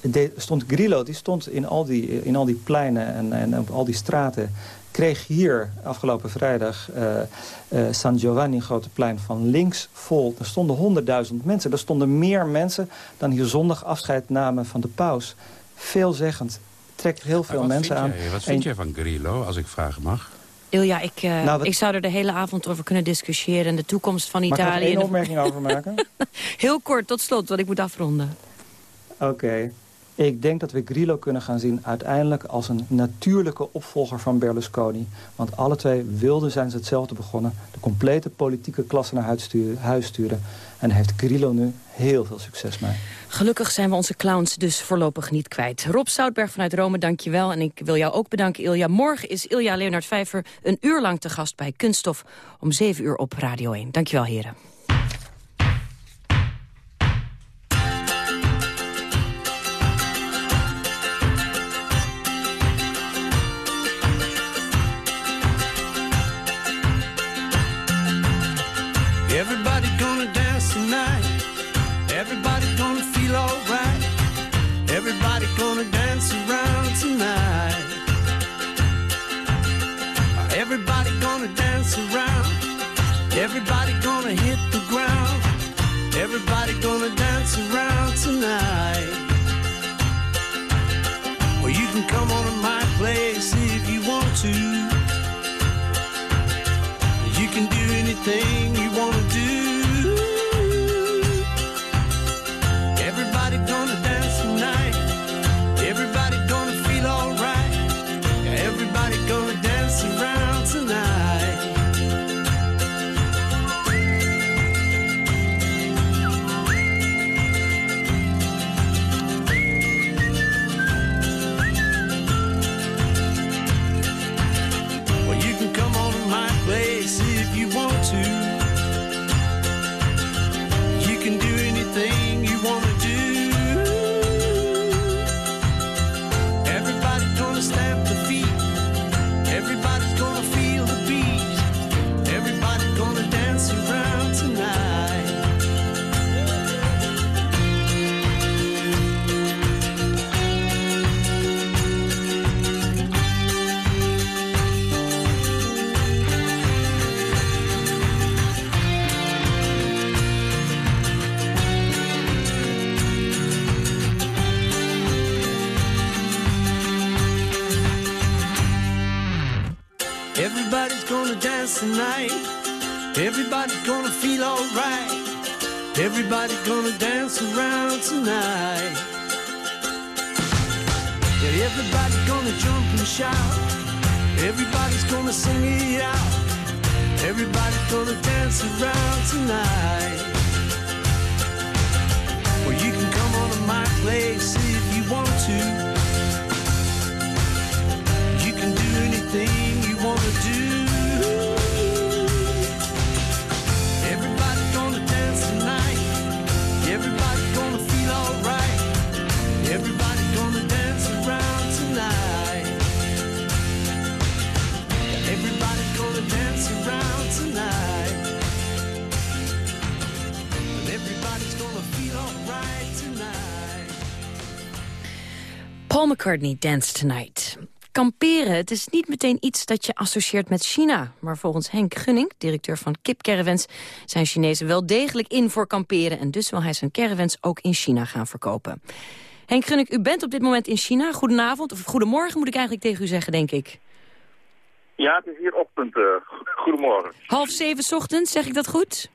De, stond Grillo, die stond in al die, in al die pleinen en, en op al die straten kreeg hier afgelopen vrijdag uh, uh, San Giovanni, grote plein van links, vol. Er stonden honderdduizend mensen. Er stonden meer mensen dan hier zondag afscheid namen van de paus. Veelzeggend. Trekt heel veel mensen aan. Jij, wat vind jij van Grillo, als ik vragen mag? Ilja, ik, uh, nou, ik zou er de hele avond over kunnen discussiëren. En de toekomst van Italië. Mag ik er één opmerking over maken? <laughs> Heel kort, tot slot, want ik moet afronden. Oké. Ik denk dat we Grillo kunnen gaan zien uiteindelijk als een natuurlijke opvolger van Berlusconi. Want alle twee wilden zijn ze hetzelfde begonnen. De complete politieke klasse naar huis sturen. En daar heeft Grillo nu heel veel succes mee. Gelukkig zijn we onze clowns dus voorlopig niet kwijt. Rob Soutberg vanuit Rome, dankjewel. En ik wil jou ook bedanken, Ilja. Morgen is Ilja Leonard Vijver een uur lang te gast bij Kunststof... om 7 uur op Radio 1. Dankjewel, heren. Gonna sing out. Everybody's gonna dance around tonight. Paul McCartney, Dance Tonight. Kamperen, het is niet meteen iets dat je associeert met China. Maar volgens Henk Gunning, directeur van Kip Caravans... zijn Chinezen wel degelijk in voor kamperen... en dus wil hij zijn caravans ook in China gaan verkopen. Henk Gunning, u bent op dit moment in China. Goedenavond, of goedemorgen moet ik eigenlijk tegen u zeggen, denk ik. Ja, het is hier ochtend. eh, goedemorgen. Half zeven 's ochtends, zeg ik dat goed?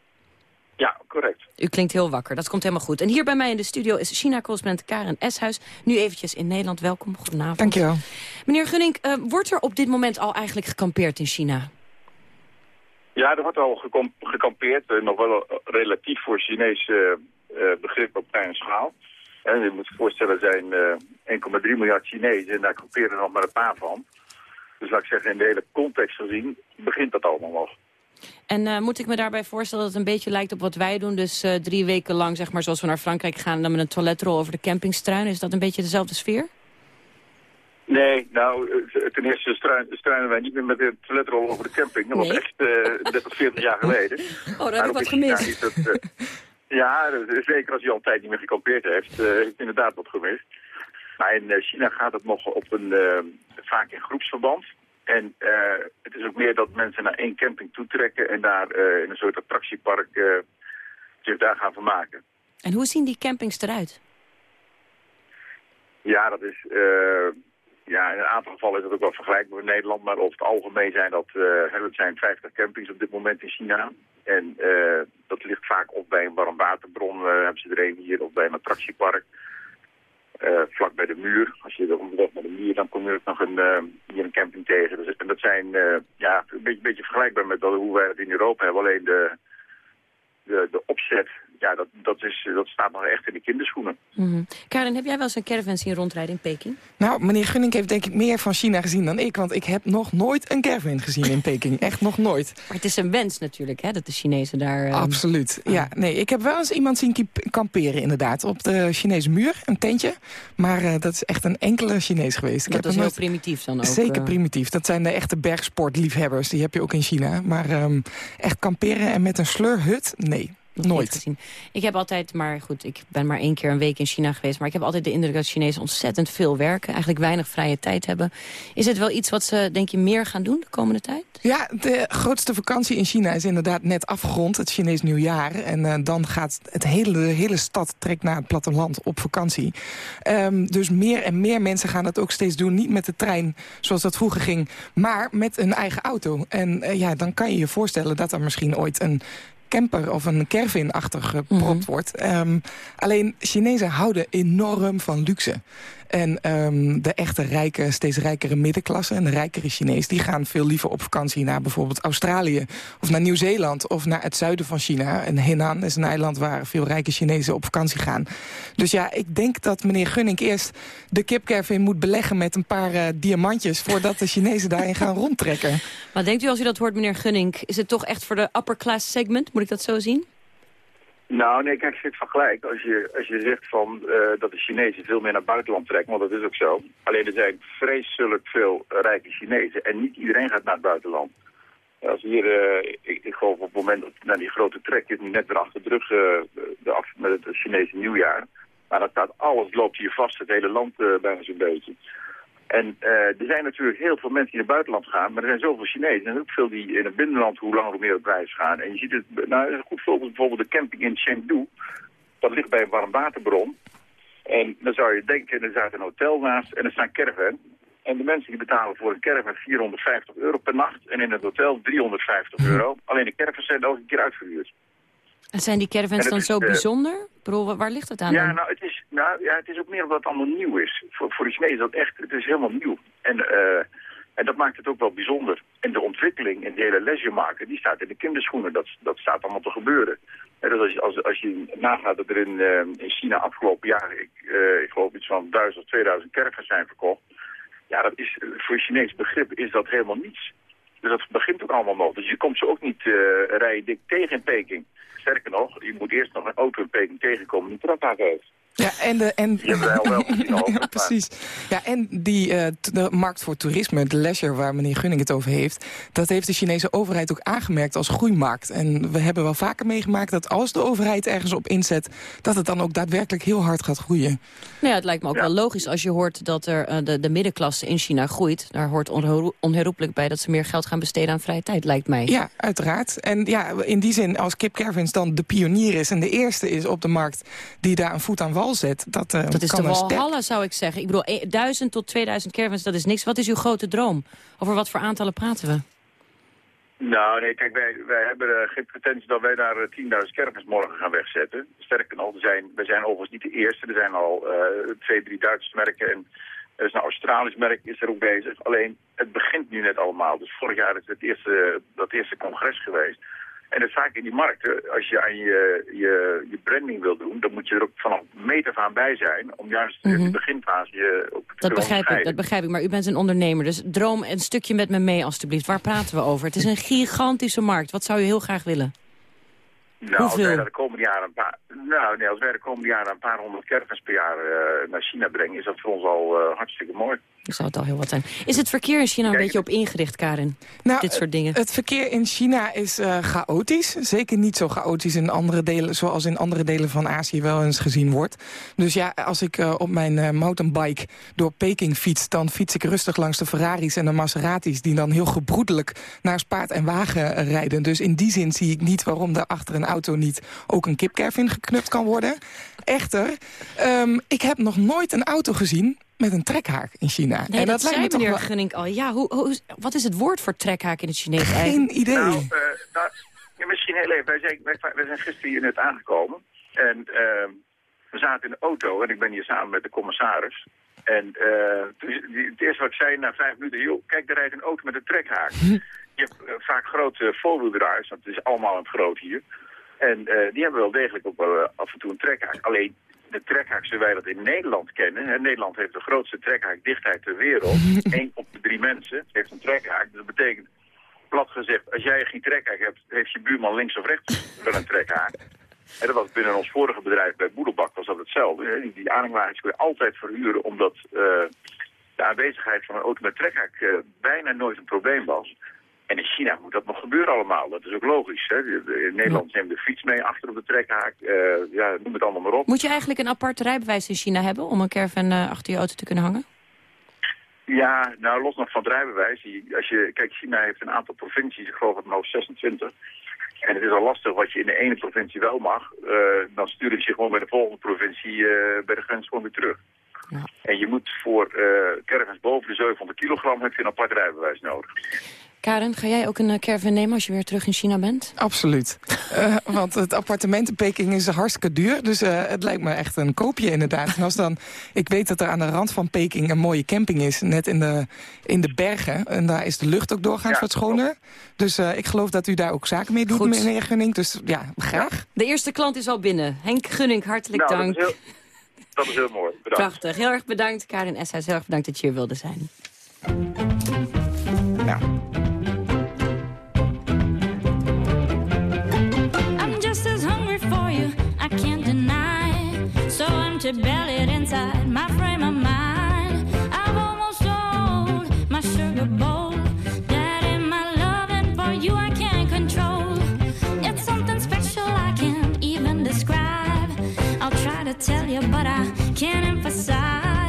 Correct. U klinkt heel wakker, dat komt helemaal goed. En hier bij mij in de studio is China-correspondent Karen Eshuis. Nu eventjes in Nederland, welkom, goedenavond. Dankjewel. Meneer Gunning, eh, wordt er op dit moment al eigenlijk gekampeerd in China? Ja, er wordt al gekampeerd. eh, nog wel relatief voor Chinees eh, eh, begrip op kleine schaal. En je moet je voorstellen, er zijn eh 1,3 miljard Chinezen en daar kamperen er nog maar een paar van. Dus laat ik zeggen, in de hele context gezien begint dat allemaal nog. En eh, moet ik me daarbij voorstellen dat het een beetje lijkt op wat wij doen? Dus eh, drie weken lang, zeg maar, zoals we naar Frankrijk gaan... en dan met een toiletrol over de campingstruin. Is dat een beetje dezelfde sfeer? Nee, nou, ten eerste struin- struinen wij niet meer met de toiletrol over de camping. Dat was echt eh 30, 40 jaar geleden. <laughs> Oh, daar heb ik wat gemist. <laughs> ja, dat is- zeker als hij al een tijd niet meer gekampeerd heeft, eh, heeft inderdaad wat gemist. Maar in China gaat het nog op een, vaak in groepsverband. En eh, het is ook meer dat mensen naar één camping toetrekken en daar eh, in een soort attractiepark eh, zich daar gaan vermaken. En hoe zien die campings eruit? Ja, dat is... ja, in een aantal gevallen is dat ook wel vergelijkbaar met Nederland. Maar over het algemeen zijn dat... het zijn 50 campings op dit moment in China. En dat ligt vaak of bij een warmwaterbron, hebben ze er een hier, of bij een attractiepark. Eh, vlak bij de muur. Als je er onderweg naar de muur, dan kom je ook nog een, eh, hier een camping tegen. Dus, en dat zijn eh, ja, een beetje, beetje vergelijkbaar met hoe wij het in Europa hebben. Alleen de, de, de opzet, ja, dat, dat, is, dat staat nog echt in de kinderschoenen. Mhm. Karen, heb jij wel eens een caravan zien rondrijden in Peking? Nou, meneer Gunning heeft denk ik meer van China gezien dan ik... want ik heb nog nooit een caravan gezien in Peking. Echt nog nooit. <laughs> Maar het is een wens natuurlijk, hè, dat de Chinezen daar... ehm, Absoluut. Ja, nee, ik heb wel eens iemand zien kamperen inderdaad. Op de Chinese muur, een tentje. Maar eh, dat is echt een enkele Chinees geweest. Ik Dat heb is heel nooit- primitief dan ook. Zeker eh. primitief. Dat zijn de echte bergsportliefhebbers. Die heb je ook in China. Maar ehm, echt kamperen en met een sleurhut? Nee, nooit. gezien. Ik heb altijd, maar goed, ik ben maar één keer een week in China geweest... maar ik heb altijd de indruk dat Chinezen ontzettend veel werken... eigenlijk weinig vrije tijd hebben. Is het wel iets wat ze, denk je, meer gaan doen de komende tijd? Ja, de grootste vakantie in China is inderdaad net afgerond. Het Chinees nieuwjaar. En eh, dan gaat het hele, de hele stad trekt naar het platteland op vakantie. Ehm, dus meer en meer mensen gaan dat ook steeds doen. Niet met de trein zoals dat vroeger ging. Maar met een eigen auto. En eh, ja, dan kan je je voorstellen dat er misschien ooit een camper of een caravan achter gepropt wordt. Ehm, alleen Chinezen houden enorm van luxe. En ehm, de echte rijke, steeds rijkere middenklasse en de rijkere Chinees... die gaan veel liever op vakantie naar bijvoorbeeld Australië... of naar Nieuw-Zeeland of naar het zuiden van China. En Henan is een eiland waar veel rijke Chinezen op vakantie gaan. Dus ja, ik denk dat meneer Gunning eerst de kipcaravan moet beleggen... met een paar eh, diamantjes voordat de Chinezen daarin gaan rondtrekken. <laughs> Maar denkt u als u dat hoort, meneer Gunning... is het toch echt voor de upper class segment? Moet ik dat zo zien? Nou, nee, kijk, als je het vergelijkt, als je, als je zegt van, eh, dat de Chinezen veel meer naar het buitenland trekken, want dat is ook zo. Alleen er zijn vreselijk veel rijke Chinezen en niet iedereen gaat naar het buitenland. Als hier, eh, ik, ik geloof op het moment dat nou, die grote trek is nu net weer achter de eh, de met het Chinese nieuwjaar. Maar dan staat alles, loopt hier vast, het hele land bijna zo'n beetje. En eh, er zijn natuurlijk heel veel mensen die naar het buitenland gaan, maar er zijn zoveel Chinezen. En ook veel die in het binnenland hoe langer hoe meer op reis gaan. En je ziet het, nou, een goed voorbeeld bijvoorbeeld de camping in Chengdu. Dat ligt bij een warmwaterbron. En dan zou je denken, er staat een hotel naast en er staan caravan. En de mensen die betalen voor een caravan 450 euro per nacht en in het hotel 350 euro. Alleen de caravans zijn elke keer uitgehuurd. En zijn die caravans En dan is, zo eh, bijzonder? Bedoel, waar ligt het aan Ja, dan? nou het, is, nou, ja, het is ook meer omdat het allemaal nieuw is. Voor, voor de Chinezen is dat echt, het is helemaal nieuw. En, eh, en dat maakt het ook wel bijzonder. En de ontwikkeling in de hele leisure maken, die staat in de kinderschoenen. Dat, dat staat allemaal te gebeuren. En dus als, je- als, als je nagaat dat er in, eh, in China afgelopen jaar, ik, ik geloof iets van 1000 of 2000 caravans zijn verkocht. Ja, dat is, voor Chinees begrip is dat helemaal niets. Dus dat begint ook allemaal nog. Dus je komt ze ook niet eh, rijden dik tegen in Peking. Sterker nog, je moet eerst nog een auto in Peking tegenkomen die traphaak heeft. Ja, en de... En, <laughs> Die hebben wij al wel gezien al. ja, precies. Ja, en die, eh, de markt voor toerisme, de leisure waar meneer Gunning het over heeft... dat heeft de Chinese overheid ook aangemerkt als groeimarkt. En we hebben wel vaker meegemaakt dat als de overheid ergens op inzet... dat het dan ook daadwerkelijk heel hard gaat groeien. Nou ja, het lijkt me ook wel logisch als je hoort dat er eh, de, de middenklasse in China groeit. Daar hoort onherro- onherroepelijk bij dat ze meer geld gaan besteden aan vrije tijd, lijkt mij. Ja, uiteraard. En ja, in die zin, als Kip Caravans dan de pionier is... en de eerste is op de markt die daar een voet aan wal zet... dat, eh, Dat is kan de walhalla, zou ik zeggen. Ik bedoel, eh, 1000 tot 2000 caravans, dat is niks. Wat is uw grote droom? Over wat voor aantallen praten we? Nou, nee, kijk, wij, wij hebben eh, geen pretentie dat wij daar eh, 10.000 caravans morgen gaan wegzetten. Sterker nog, er zijn, we zijn overigens niet de eerste. Er zijn al eh, twee, drie Duitse merken en er is een Australisch merk is er ook bezig. Alleen, het begint nu net allemaal. Dus vorig jaar is het eerste, dat eerste congres geweest. En het vaak in die markten, als je aan je, je, je branding wil doen, dan moet je er ook vanaf meet af aan bij zijn. Om juist in de beginfase je ook te Dat begrijp ik, dat begrijp ik. Maar u bent een ondernemer, dus droom een stukje met me mee alstublieft. Waar praten we over? Het is een gigantische markt. Wat zou u heel graag willen? Nou, als wij, de komende jaren een paar, nou, nee, als wij de komende jaren een paar honderd caravans per jaar eh, naar China brengen, is dat voor ons al eh, hartstikke mooi. Dat zou het al heel wat zijn. Is het verkeer in China een beetje op ingericht, Karin? Nou, Dit soort dingen. Het verkeer in China is eh, chaotisch. Zeker niet zo chaotisch in andere delen, zoals in andere delen van Azië wel eens gezien wordt. Dus ja, als ik eh, op mijn eh, mountainbike door Peking fiets... dan fiets ik rustig langs de Ferraris en de Maseratis... die dan heel gebroedelijk naar spaat en wagen rijden. Dus in die zin zie ik niet waarom er achter een auto niet... ook een kipkerf geknupt kan worden. Echter, ehm, ik heb nog nooit een auto gezien met een trekhaak in China. Nee, en dat, lijkt zei me toch meneer wel- Gunning al. Ja, hoe, hoe, wat is het woord voor trekhaak in het Chinees Geen eigenlijk? idee. Nou, eh, ja, misschien heel even. Wij zijn, wij, wij zijn gisteren hier net aangekomen. En eh, we zaten in de auto en ik ben hier samen met de commissaris. En eh, die- het eerste wat ik zei na vijf minuten, joh, kijk, daar rijdt een auto met een trekhaak. Je hebt eh, vaak grote voorwieldraaiers, want het is allemaal in het groot hier. En eh, die hebben wel degelijk ook wel eh, af en toe een trekhaak. Alleen de trekhaak zoals wij dat in Nederland kennen. Hè, Nederland heeft de grootste trekhaakdichtheid ter wereld. <laughs> Eén op de drie mensen heeft een trekhaak. Dus dat betekent, plat gezegd, als jij geen trekhaak hebt, heeft je buurman links of rechts wel een trekhaak. En dat was binnen ons vorige bedrijf bij Boedelbak was dat hetzelfde. Die, die aanhangwagens kun je altijd verhuren omdat eh, de aanwezigheid van een auto met trekhaak bijna nooit een probleem was. En in China moet dat nog gebeuren allemaal. Dat is ook logisch. Hè? In Nederland neemt de fiets mee achter op de trekhaak. Eh, ja, noem het allemaal maar op. Moet je eigenlijk een apart rijbewijs in China hebben... om een caravan eh, achter je auto te kunnen hangen? Ja, nou los nog van het rijbewijs. Als je, kijk, China heeft een aantal provincies, ik geloof het maar 26. En het is al lastig wat je in de ene provincie wel mag. Eh, dan sturen ze je gewoon bij de volgende provincie bij de grens gewoon weer terug. En je moet voor eh caravans boven de 700 kilogram heb je een apart rijbewijs nodig. Karen, ga jij ook een eh, caravan nemen als je weer terug in China bent? Absoluut. <laughs> Eh, want het appartement in Peking is hartstikke duur. Dus eh, het lijkt me echt een koopje inderdaad. En als dan, ik weet dat er aan de rand van Peking een mooie camping is. Net in de, in de bergen. En daar is de lucht ook doorgaans wat schoner. Dus eh, ik geloof dat u daar ook zaken mee doet, Goed. meneer Gunning. Dus ja, graag. De eerste klant is al binnen. Henk Gunning, hartelijk Nou, dank. Dat is, heel, dat is heel mooi. Bedankt. Prachtig. Heel erg bedankt, Karin Eshuis. Heel erg bedankt dat je hier wilde zijn. I'm inside my frame of mind. I've almost my sugar bowl. Daddy, my for you I can't control. It's something special I can't even describe. I'll try to tell you, but I can't emphasize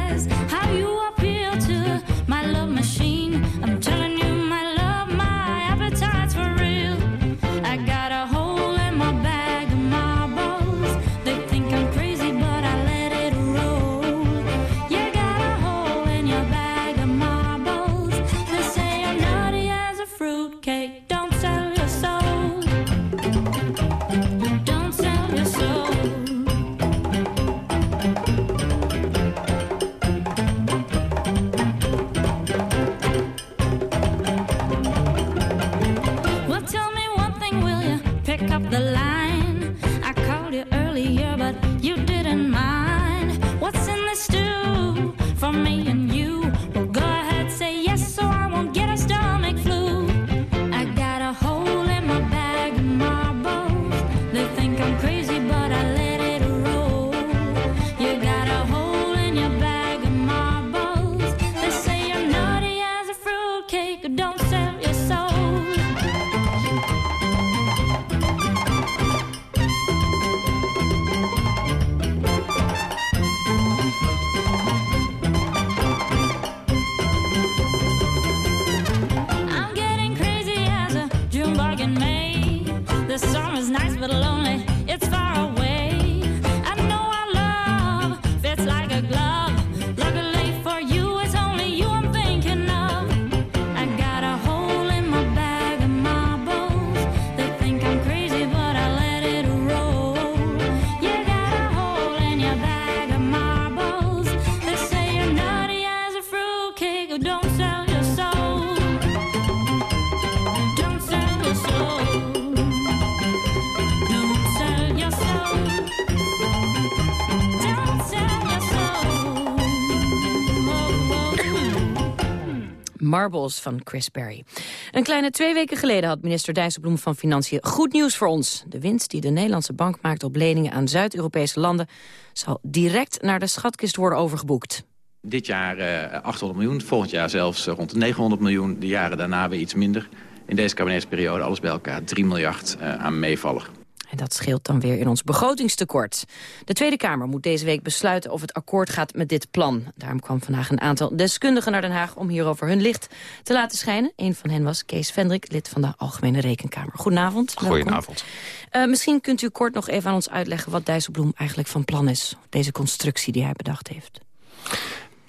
Marbles van Chris Berry. Een kleine twee weken geleden had minister Dijsselbloem van Financiën goed nieuws voor ons. De winst die de Nederlandse bank maakt op leningen aan Zuid-Europese landen... zal direct naar de schatkist worden overgeboekt. Dit jaar uh, 800 miljoen, volgend jaar zelfs uh, rond de 900 miljoen. De jaren daarna weer iets minder. In deze kabinetsperiode alles bij elkaar 3 miljard uh, aan meevallen. En dat scheelt dan weer in ons begrotingstekort. De Tweede Kamer moet deze week besluiten of het akkoord gaat met dit plan. Daarom kwam vandaag een aantal deskundigen naar Den Haag om hierover hun licht te laten schijnen. Een van hen was Kees Vendrik, lid van de Algemene Rekenkamer. Goedenavond. Goedenavond. Uh, misschien kunt u kort nog even aan ons uitleggen wat Dijsselbloem eigenlijk van plan is. Deze constructie die hij bedacht heeft.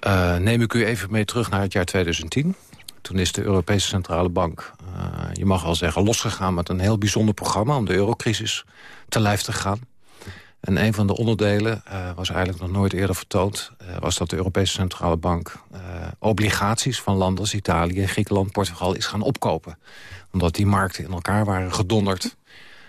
Uh, neem ik u even mee terug naar het jaar 2010. Toen is de Europese Centrale Bank, uh, je mag wel zeggen, losgegaan met een heel bijzonder programma om de eurocrisis te lijf te gaan. En een van de onderdelen, uh, was eigenlijk nog nooit eerder vertoond... Uh, was dat de Europese Centrale Bank obligaties van landen als Italië, Griekenland, Portugal is gaan opkopen. Omdat die markten in elkaar waren gedonderd.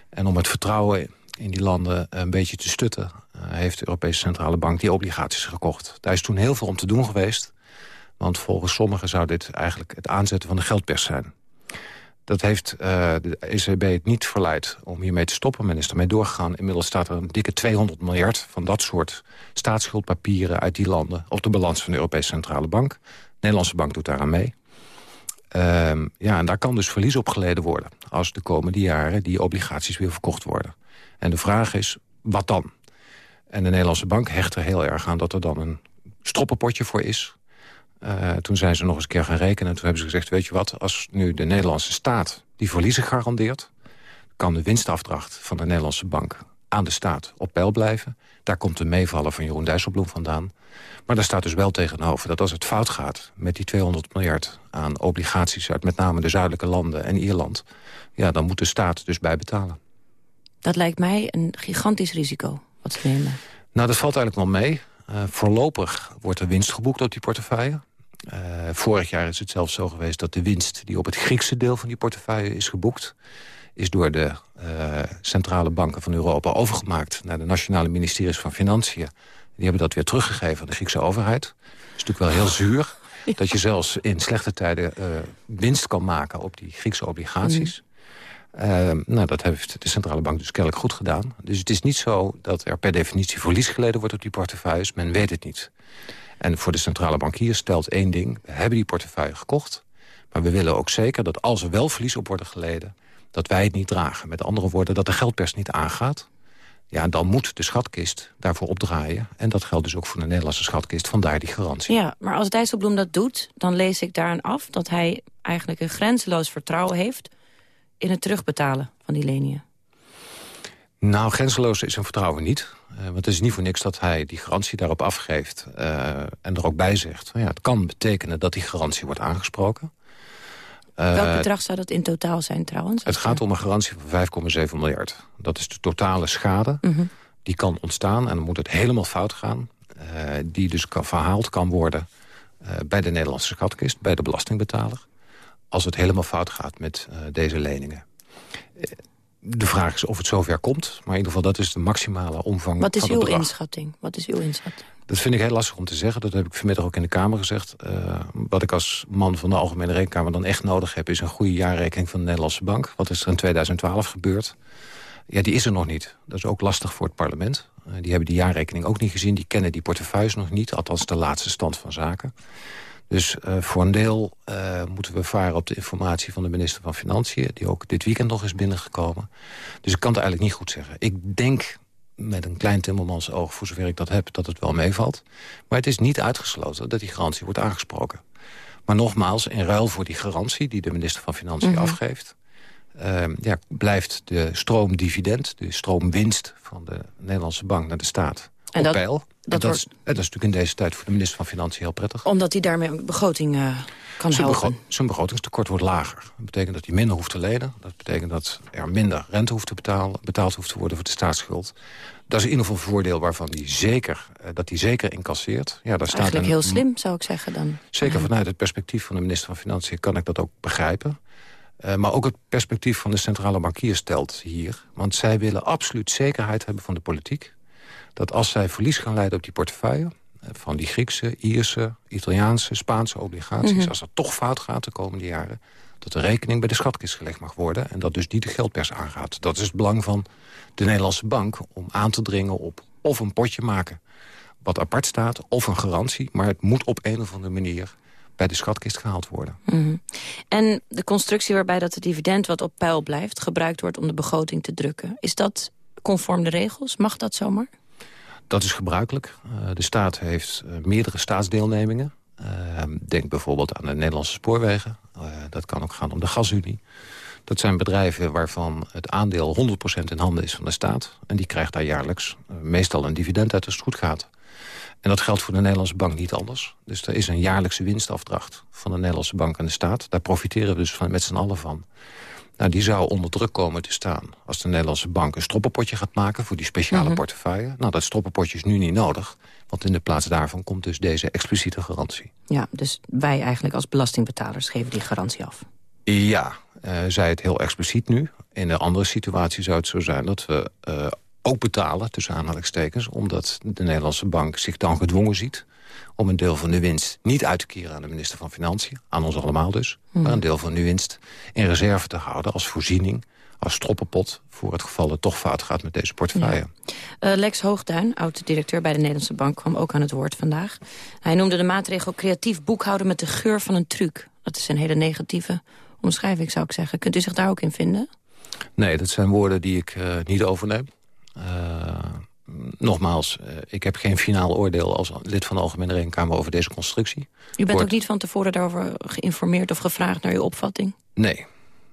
En om het vertrouwen in die landen een beetje te stutten... heeft de Europese Centrale Bank die obligaties gekocht. Daar is toen heel veel om te doen geweest. Want volgens sommigen zou dit eigenlijk het aanzetten van de geldpers zijn. Dat heeft uh, de ECB het niet verleid om hiermee te stoppen. Men is ermee doorgegaan. Inmiddels staat er een dikke 200 miljard van dat soort staatsschuldpapieren uit die landen... op de balans van de Europese Centrale Bank. De Nederlandse bank doet daaraan mee. Uh, ja, en daar kan dus verlies op geleden worden... als de komende jaren die obligaties weer verkocht worden. En de vraag is, wat dan? En de Nederlandse bank hecht er heel erg aan dat er dan een stroppenpotje voor is... Uh, toen zijn ze nog eens een keer gaan rekenen. En toen hebben ze gezegd, weet je wat, als nu de Nederlandse staat die verliezen garandeert... kan de winstafdracht van de Nederlandse bank aan de staat op peil blijven. Daar komt de meevallen van Jeroen Dijsselbloem vandaan. Maar daar staat dus wel tegenover dat als het fout gaat... met die 200 miljard aan obligaties uit met name de zuidelijke landen en Ierland... ja, dan moet de staat dus bij betalen. Dat lijkt mij een gigantisch risico, wat ze nemen. Nou, dat valt eigenlijk wel mee. Uh, voorlopig wordt er winst geboekt op die portefeuille. Uh, vorig jaar is het zelfs zo geweest dat de winst die op het Griekse deel van die portefeuille is geboekt... is door de uh, centrale banken van Europa overgemaakt naar de nationale ministeries van Financiën. Die hebben dat weer teruggegeven aan de Griekse overheid. Dat is natuurlijk wel heel zuur. <laughs> Dat je zelfs in slechte tijden winst kan maken op die Griekse obligaties. Mm. Uh, nou, dat heeft de centrale bank dus kennelijk goed gedaan. Dus het is niet zo dat er per definitie verlies geleden wordt op die portefeuilles. Men weet het niet. En voor de centrale bankier stelt één ding. We hebben die portefeuille gekocht. Maar we willen ook zeker dat als er wel verlies op worden geleden... dat wij het niet dragen. Met andere woorden, dat de geldpers niet aangaat. Ja, dan moet de schatkist daarvoor opdraaien. En dat geldt dus ook voor de Nederlandse schatkist. Vandaar die garantie. Ja, maar als Dijsselbloem dat doet, dan lees ik daaraan af... dat hij eigenlijk een grenzeloos vertrouwen heeft... in het terugbetalen van die leningen. Nou, grenzeloos is zijn vertrouwen niet. Uh, want het is niet voor niks dat hij die garantie daarop afgeeft... Uh, en er ook bij zegt. Ja, het kan betekenen dat die garantie wordt aangesproken. Uh, Welk bedrag zou dat in totaal zijn trouwens? Het gaat om een garantie van 5,7 miljard. Dat is de totale schade. Uh -huh. Die kan ontstaan en dan moet het helemaal fout gaan. die dus kan, verhaald kan worden bij de Nederlandse schatkist... bij de belastingbetaler. Als het helemaal fout gaat met deze leningen de vraag is of het zover komt. Maar in ieder geval, dat is de maximale omvang Wat is van uw bedrag. inschatting? Wat is uw inschatting? Dat vind ik heel lastig om te zeggen. Dat heb ik vanmiddag ook in de Kamer gezegd. Uh, wat ik als man van de Algemene Rekenkamer dan echt nodig heb... is een goede jaarrekening van de Nederlandse Bank. Wat is er in 2012 gebeurd? Ja, die is er nog niet. Dat is ook lastig voor het parlement. Uh, die hebben die jaarrekening ook niet gezien. Die kennen die portefeuilles nog niet. Althans de laatste stand van zaken. Dus uh, voor een deel uh, moeten we varen op de informatie van de minister van Financiën... die ook dit weekend nog is binnengekomen. Dus ik kan het eigenlijk niet goed zeggen. Ik denk met een klein Timmermans oog, voor zover ik dat heb, dat het wel meevalt. Maar het is niet uitgesloten dat die garantie wordt aangesproken. Maar nogmaals, in ruil voor die garantie die de minister van Financiën mm -hmm. afgeeft... Uh, ja, blijft de stroomdividend, de stroomwinst van de Nederlandse bank naar de staat en dat, peil. Dat, dat, is, dat, is, natuurlijk in deze tijd voor de minister van Financiën heel prettig. Omdat hij daarmee een begroting uh, kan zijn helpen. Begro zijn begrotingstekort wordt lager. Dat betekent dat hij minder hoeft te lenen. Dat betekent dat er minder rente hoeft te betalen, betaald hoeft te worden voor de staatsschuld. Dat is in ieder geval een voordeel waarvan hij zeker, uh, dat hij zeker incasseert. Ja, daar Eigenlijk staat een, heel slim, zou ik zeggen dan. Zeker vanuit het perspectief van de minister van Financiën kan ik dat ook begrijpen. Uh, maar ook het perspectief van de centrale bankier stelt hier. Want zij willen absoluut zekerheid hebben van de politiek dat als zij verlies gaan leiden op die portefeuille... eh, van die Griekse, Ierse, Italiaanse, Spaanse obligaties... Mhm. als dat toch fout gaat de komende jaren... dat de rekening bij de schatkist gelegd mag worden... en dat dus niet de geldpers aangaat. Dat is het belang van de Nederlandse bank om aan te dringen op of een potje maken... wat apart staat, of een garantie... maar het moet op een of andere manier bij de schatkist gehaald worden. Mhm. En de constructie waarbij dat het dividend wat op peil blijft... gebruikt wordt om de begroting te drukken. Is dat conform de regels? Mag dat zomaar? Dat is gebruikelijk. Uh, de staat heeft uh, meerdere staatsdeelnemingen. Uh, denk bijvoorbeeld aan de Nederlandse spoorwegen. dat kan ook gaan om de gasunie. Dat zijn bedrijven waarvan het aandeel 100% in handen is van de staat. En die krijgt daar jaarlijks meestal een dividend uit als het goed gaat. En dat geldt voor de Nederlandse bank niet anders. Dus er is een jaarlijkse winstafdracht van de Nederlandse bank en de staat. Daar profiteren we dus met z'n allen van. Nou, die zou onder druk komen te staan als de Nederlandse bank een stroppenpotje gaat maken voor die speciale Mhm. portefeuille. Nou, dat stroppenpotje is nu niet nodig, want in de plaats daarvan komt dus deze expliciete garantie. Ja, dus wij eigenlijk als belastingbetalers geven die garantie af. Ja, eh zij het heel expliciet nu. In een andere situatie zou het zo zijn dat we eh, ook betalen, tussen aanhalingstekens... omdat de Nederlandse bank zich dan gedwongen ziet om een deel van de winst niet uit te keren aan de minister van Financiën, aan ons allemaal dus, Mhm. maar een deel van de winst in reserve te houden als voorziening, als stroppenpot, voor het geval het toch fout gaat met deze portefeuille. Eh, Lex Hoogduin, oud-directeur bij de Nederlandse Bank, kwam ook aan het woord vandaag. Hij noemde de maatregel creatief boekhouden met de geur van een truc. Dat is een hele negatieve omschrijving, zou ik zeggen. Kunt u zich daar ook in vinden? Nee, dat zijn woorden die ik eh, niet overneem. Eh, nogmaals, eh, ik heb geen finaal oordeel als lid van de Algemene Rekenkamer over deze constructie. U bent Wordt- ook niet van tevoren daarover geïnformeerd of gevraagd naar uw opvatting? Nee.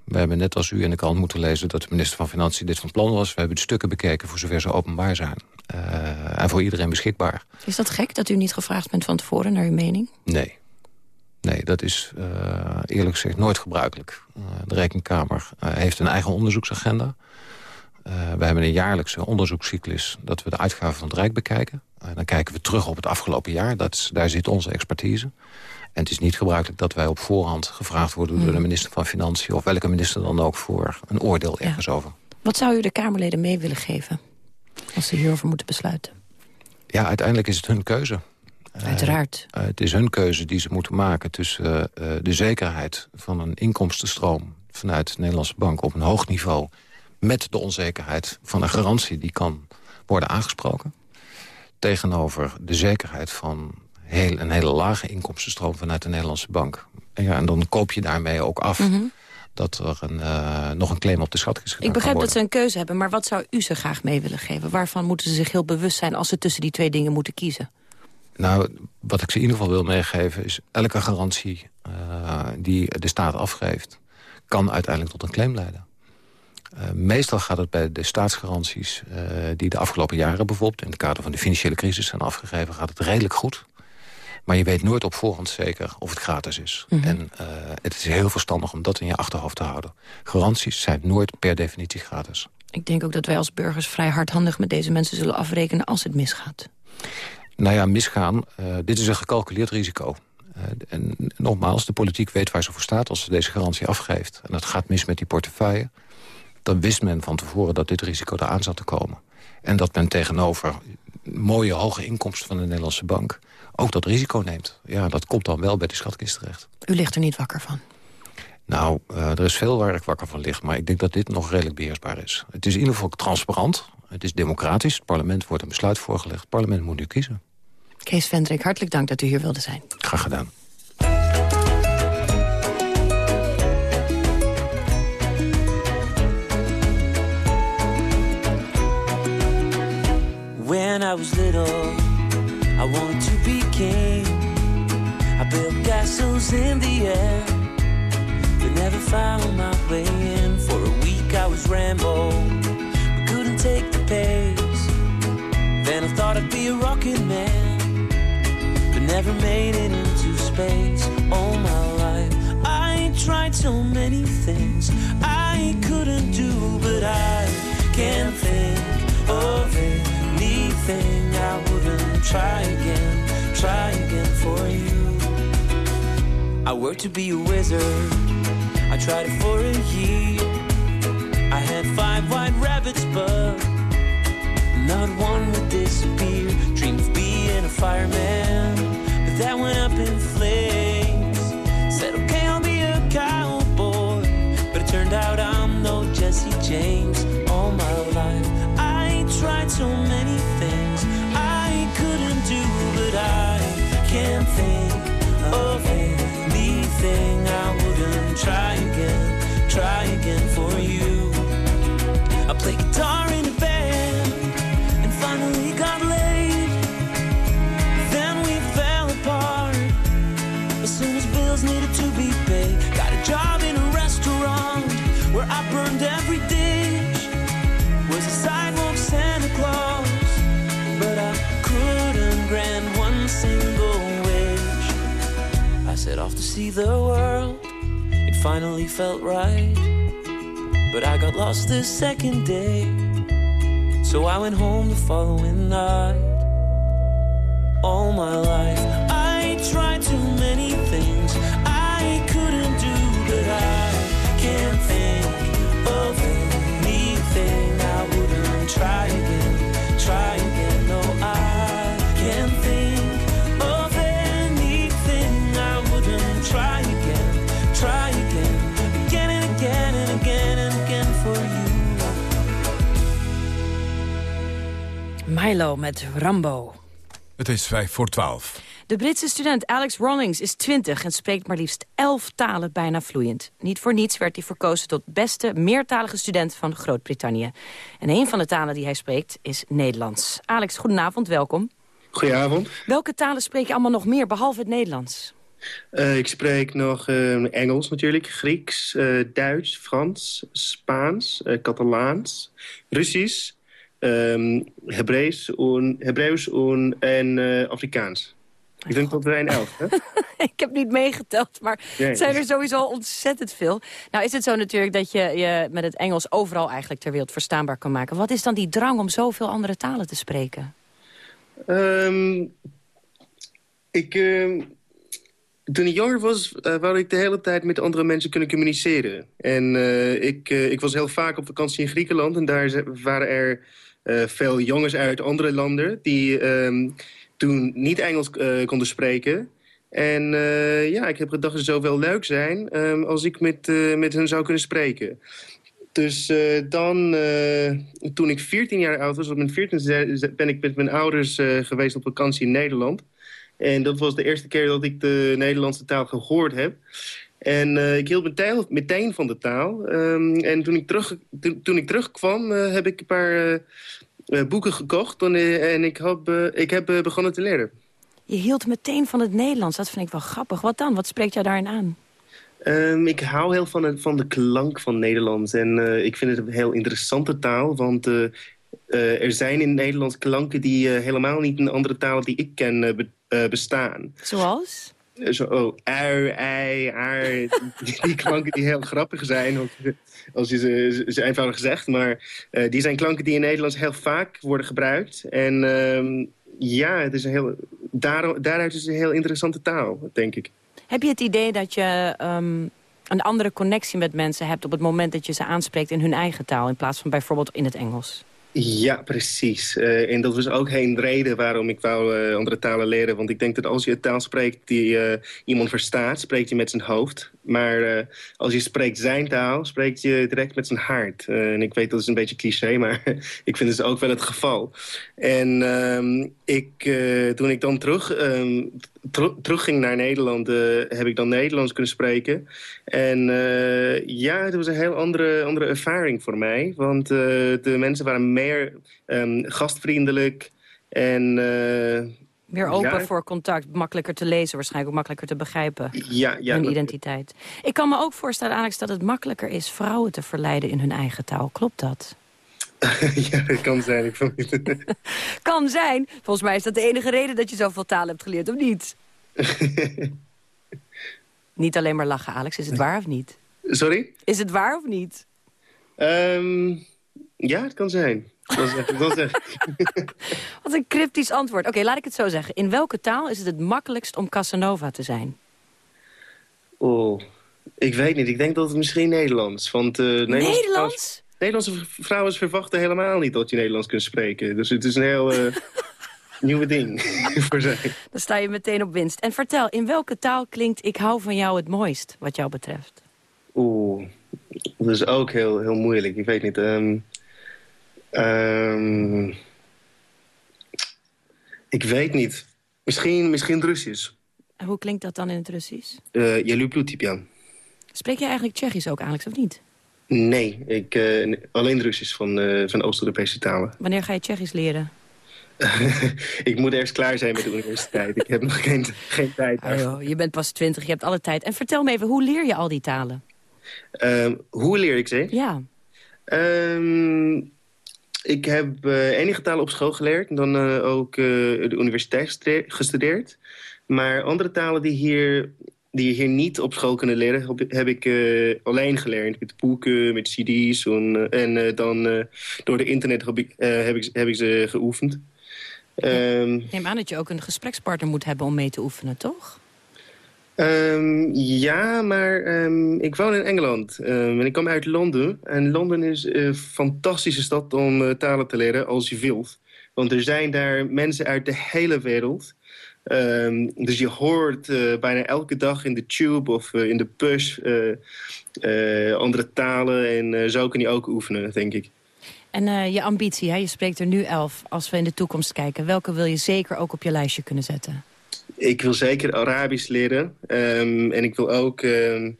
We hebben net als u in de krant moeten lezen dat de minister van Financiën dit van plan was. We hebben de stukken bekeken voor zover ze openbaar zijn. Eh, en voor iedereen beschikbaar. Is dat gek dat u niet gevraagd bent van tevoren naar uw mening? Nee. Nee, dat is eh, eerlijk gezegd nooit gebruikelijk. De Rekenkamer heeft een eigen onderzoeksagenda. Eh, we hebben een jaarlijkse onderzoekscyclus dat we de uitgaven van het Rijk bekijken. Eh, dan kijken we terug op het afgelopen jaar. Dat is, daar zit onze expertise. En het is niet gebruikelijk dat wij op voorhand gevraagd worden... door de minister van Financiën of welke minister dan ook... voor een oordeel ergens over. Wat zou u de Kamerleden mee willen geven? Als ze hierover moeten besluiten. Ja, uiteindelijk is het hun keuze. Eh, Uiteraard. het is hun keuze die ze moeten maken tussen de zekerheid van een inkomstenstroom vanuit de Nederlandse bank op een hoog niveau met de onzekerheid van een garantie die kan worden aangesproken. Tegenover de zekerheid van heel, een hele lage inkomstenstroom vanuit de Nederlandse bank. En, ja, en dan koop je daarmee ook af Mhm. dat er een, eh, nog een claim op de schatkist gedaan Ik begrijp dat ze een keuze hebben, maar wat zou u ze graag mee willen geven? Waarvan moeten ze zich heel bewust zijn als ze tussen die twee dingen moeten kiezen? Nou, wat ik ze in ieder geval wil meegeven is... elke garantie eh, die de staat afgeeft... kan uiteindelijk tot een claim leiden. Eh, meestal gaat het bij de staatsgaranties eh, die de afgelopen jaren bijvoorbeeld... in het kader van de financiële crisis zijn afgegeven... gaat het redelijk goed. Maar je weet nooit op voorhand zeker of het gratis is. Mhm. En eh, het is heel verstandig om dat in je achterhoofd te houden. Garanties zijn nooit per definitie gratis. Ik denk ook dat wij als burgers vrij hardhandig met deze mensen zullen afrekenen als het misgaat. Nou ja, misgaan. dit is een gecalculeerd risico. En nogmaals, de politiek weet waar ze voor staat als ze deze garantie afgeeft. En dat gaat mis met die portefeuille. Dan wist men van tevoren dat dit risico eraan zat te komen. En dat men tegenover mooie hoge inkomsten van de Nederlandse bank... ook dat risico neemt. Ja, dat komt dan wel bij de schatkist terecht. U ligt er niet wakker van. Nou, eh, er is veel waar ik wakker van lig, maar ik denk dat dit nog redelijk beheersbaar is. Het is in ieder geval transparant, het is democratisch. Het parlement wordt een besluit voorgelegd. Het parlement moet nu kiezen. Kees Vendrik, hartelijk dank dat u hier wilde zijn. Graag gedaan. I was little, I wanted to be king. I built castles in the air, but never found my way in. For a week I was Rambo, but couldn't take the pace. Then I thought I'd be a rocket man, but never made it into space. All my life I tried so many things I couldn't do, but I can't think of anything I wouldn't try again, try again for you. I worked to be a wizard, I tried it for a year. I had five white rabbits, but not one would disappear. Dreamed of being a fireman, but that went up in flames. Said, okay, I'll be a cowboy, but it turned out I'm no Jesse James all my life. I tried so many things. The world. It finally felt right. But I got lost the second day. So I went home the following night. All my life, Milo met Rambo. Het is vijf voor twaalf. De Britse student Alex Rawlings is 20 en spreekt maar liefst 11 talen bijna vloeiend. Niet voor niets werd hij verkozen tot beste meertalige student van Groot-Brittannië. En een van de talen die hij spreekt is Nederlands. Alex, goedenavond, welkom. Goedenavond. Welke talen spreek je allemaal nog meer, behalve het Nederlands? Eh, ik spreek nog eh, Engels natuurlijk, Grieks, eh, Duits, Frans, Spaans, eh, Catalaans, Russisch, ehm Hebreeuws en, Hebreeuws en, en eh, Afrikaans. Ik denk dat er zijn elf, hè? <laughs> ik heb niet meegeteld, maar Nee. het zijn er sowieso ontzettend veel. Nou is het zo natuurlijk dat je je met het Engels overal eigenlijk ter wereld verstaanbaar kan maken. Wat is dan die drang om zoveel andere talen te spreken? Ehm, ik, ehm, toen ik jonger was, wou ik de hele tijd met andere mensen kunnen communiceren. En eh, ik, ik was heel vaak op vakantie in Griekenland en daar waren er veel jongens uit andere landen die ehm, toen niet Engels eh, konden spreken. En eh, ja, ik heb gedacht, het zou wel leuk zijn ehm, als ik met, eh, met hen zou kunnen spreken. Dus eh, dan, eh, toen ik 14 jaar oud was, op mijn 14 ben ik met mijn ouders eh, geweest op vakantie in Nederland. En dat was de eerste keer dat ik de Nederlandse taal gehoord heb. En eh, ik hield meteen, meteen van de taal. Ehm, en toen ik, terug, toen, toen ik terugkwam, eh, heb ik een paar eh, boeken gekocht. En, en ik heb, ik heb begonnen te leren. Je hield meteen van het Nederlands, dat vind ik wel grappig. Wat dan? Wat spreekt jou daarin aan? Ehm, ik hou heel van, het, van de klank van Nederlands. En ik vind het een heel interessante taal. Want er zijn in Nederlands klanken die helemaal niet in andere talen die ik ken be- bestaan. Zoals? Zo, oh, ui, ei, aar. Die, klanken die heel grappig zijn, als, je- ze, ze eenvoudig zegt. Maar eh, die zijn klanken die in Nederlands heel vaak worden gebruikt. En ehm, ja, het is een heel, daar, daaruit is een heel interessante taal, denk ik. Heb je het idee dat je ehm, een andere connectie met mensen hebt... op het moment dat je ze aanspreekt in hun eigen taal... in plaats van bijvoorbeeld in het Engels? Ja, precies. Eh, en dat was ook een reden waarom ik wou eh, andere talen leren. Want ik denk dat als je een taal spreekt die eh, iemand verstaat, spreekt je met zijn hoofd. Maar eh, als je spreekt zijn taal, spreekt je direct met zijn hart. Eh, en ik weet dat is een beetje cliché, maar <laughs> ik vind het ook wel het geval. En ehm, ik, eh, toen ik dan terug, ehm, ter- terugging naar Nederland, heb ik dan Nederlands kunnen spreken. En ja, het was een heel andere, andere ervaring voor mij. Want de mensen waren meer ehm, gastvriendelijk en... Meer open ja, voor contact, makkelijker te lezen... waarschijnlijk ook makkelijker te begrijpen, Ja, ja. hun identiteit. Ik kan me ook voorstellen, Alex, dat het makkelijker is... vrouwen te verleiden in hun eigen taal. Klopt dat? <laughs> ja, dat kan zijn. Ik vond het... <laughs> Kan zijn. Volgens mij is dat de enige reden dat je zoveel talen hebt geleerd, of niet? <laughs> niet alleen maar lachen, Alex. Is het waar of niet? Sorry? Is het waar of niet? Ehm, ja, het kan zijn. Zeg zeg. <laughs> Wat een cryptisch antwoord. Oké, laat ik het zo zeggen. In welke taal is het het makkelijkst om Casanova te zijn? Oh, ik weet niet. Ik denk dat het misschien Nederlands. Want, eh, Nederlands? Vrouwen, Nederlandse vrouwen verwachten helemaal niet dat je Nederlands kunt spreken. Dus het is een heel eh, <laughs> nieuwe ding <laughs> voor zij. Dan sta je meteen op winst. En vertel, in welke taal klinkt ik hou van jou het mooist, wat jou betreft? Oeh, dat is ook heel, heel moeilijk. Ik weet niet. ehm, ehm, ik weet niet. Misschien, misschien Russisch. En hoe klinkt dat dan in het Russisch? Uh, je ja. Spreek je eigenlijk Tsjechisch ook, Alex, of niet? Nee, ik, nee, alleen Russisch van, eh, van Oost-Europese talen. Wanneer ga je Tsjechisch leren? <laughs> ik moet eerst klaar zijn met de universiteit. ik heb nog geen, geen tijd. Oh, je bent pas twintig, je hebt alle tijd. En vertel me even, hoe leer je al die talen? Ehm, hoe leer ik ze? Ja. Ehm, ik heb eh, enige talen op school geleerd. En dan eh, ook eh, de universiteit gestudee- gestudeerd. Maar andere talen die hier die je hier niet op school kunnen leren, heb, ik alleen geleerd. Met boeken, met cd's. En, en dan door de internet heb ik, heb, ik, heb ik ze geoefend. Ehm, Ik neem aan dat je ook een gesprekspartner moet hebben om mee te oefenen, toch? Ehm, ja, maar ehm, ik woon in Engeland Ehm, en ik kom uit Londen. En Londen is een fantastische stad om eh, talen te leren als je wilt. Want er zijn daar mensen uit de hele wereld. Dus je hoort eh, bijna elke dag in de tube of eh, in de bus andere talen. En zo kun je ook oefenen, denk ik. En je ambitie, hè? je spreekt er nu elf. Als we in de toekomst kijken, welke wil je zeker ook op je lijstje kunnen zetten? Ik wil zeker Arabisch leren. Ehm, en ik wil ook ehm,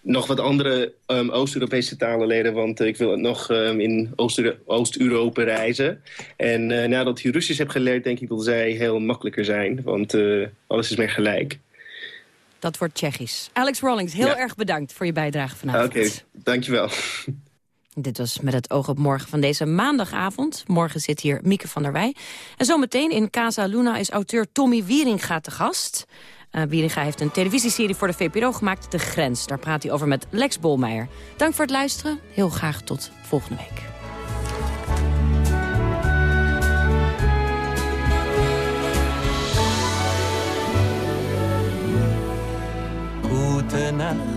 nog wat andere ehm, Oost-Europese talen leren. Want eh, ik wil nog in Oost- Oost-Europa reizen. En eh, nadat ik Russisch heb geleerd, denk ik dat zij heel makkelijker zijn. Want eh, alles is meer gelijk. Dat wordt Tsjechisch. Alex Rawlings, heel Ja. erg bedankt voor je bijdrage Oké, vanavond. dankjewel. Dit was met het oog op morgen van deze maandagavond. Morgen zit hier Mieke van der Wij. En zometeen in Casa Luna is auteur Tommy Wieringa te gast. Eh Wieringa heeft een televisieserie voor de VPRO gemaakt, De Grens. Daar praat hij over met Lex Bolmeijer. Dank voor het luisteren. Heel graag tot volgende week. Gute Nacht.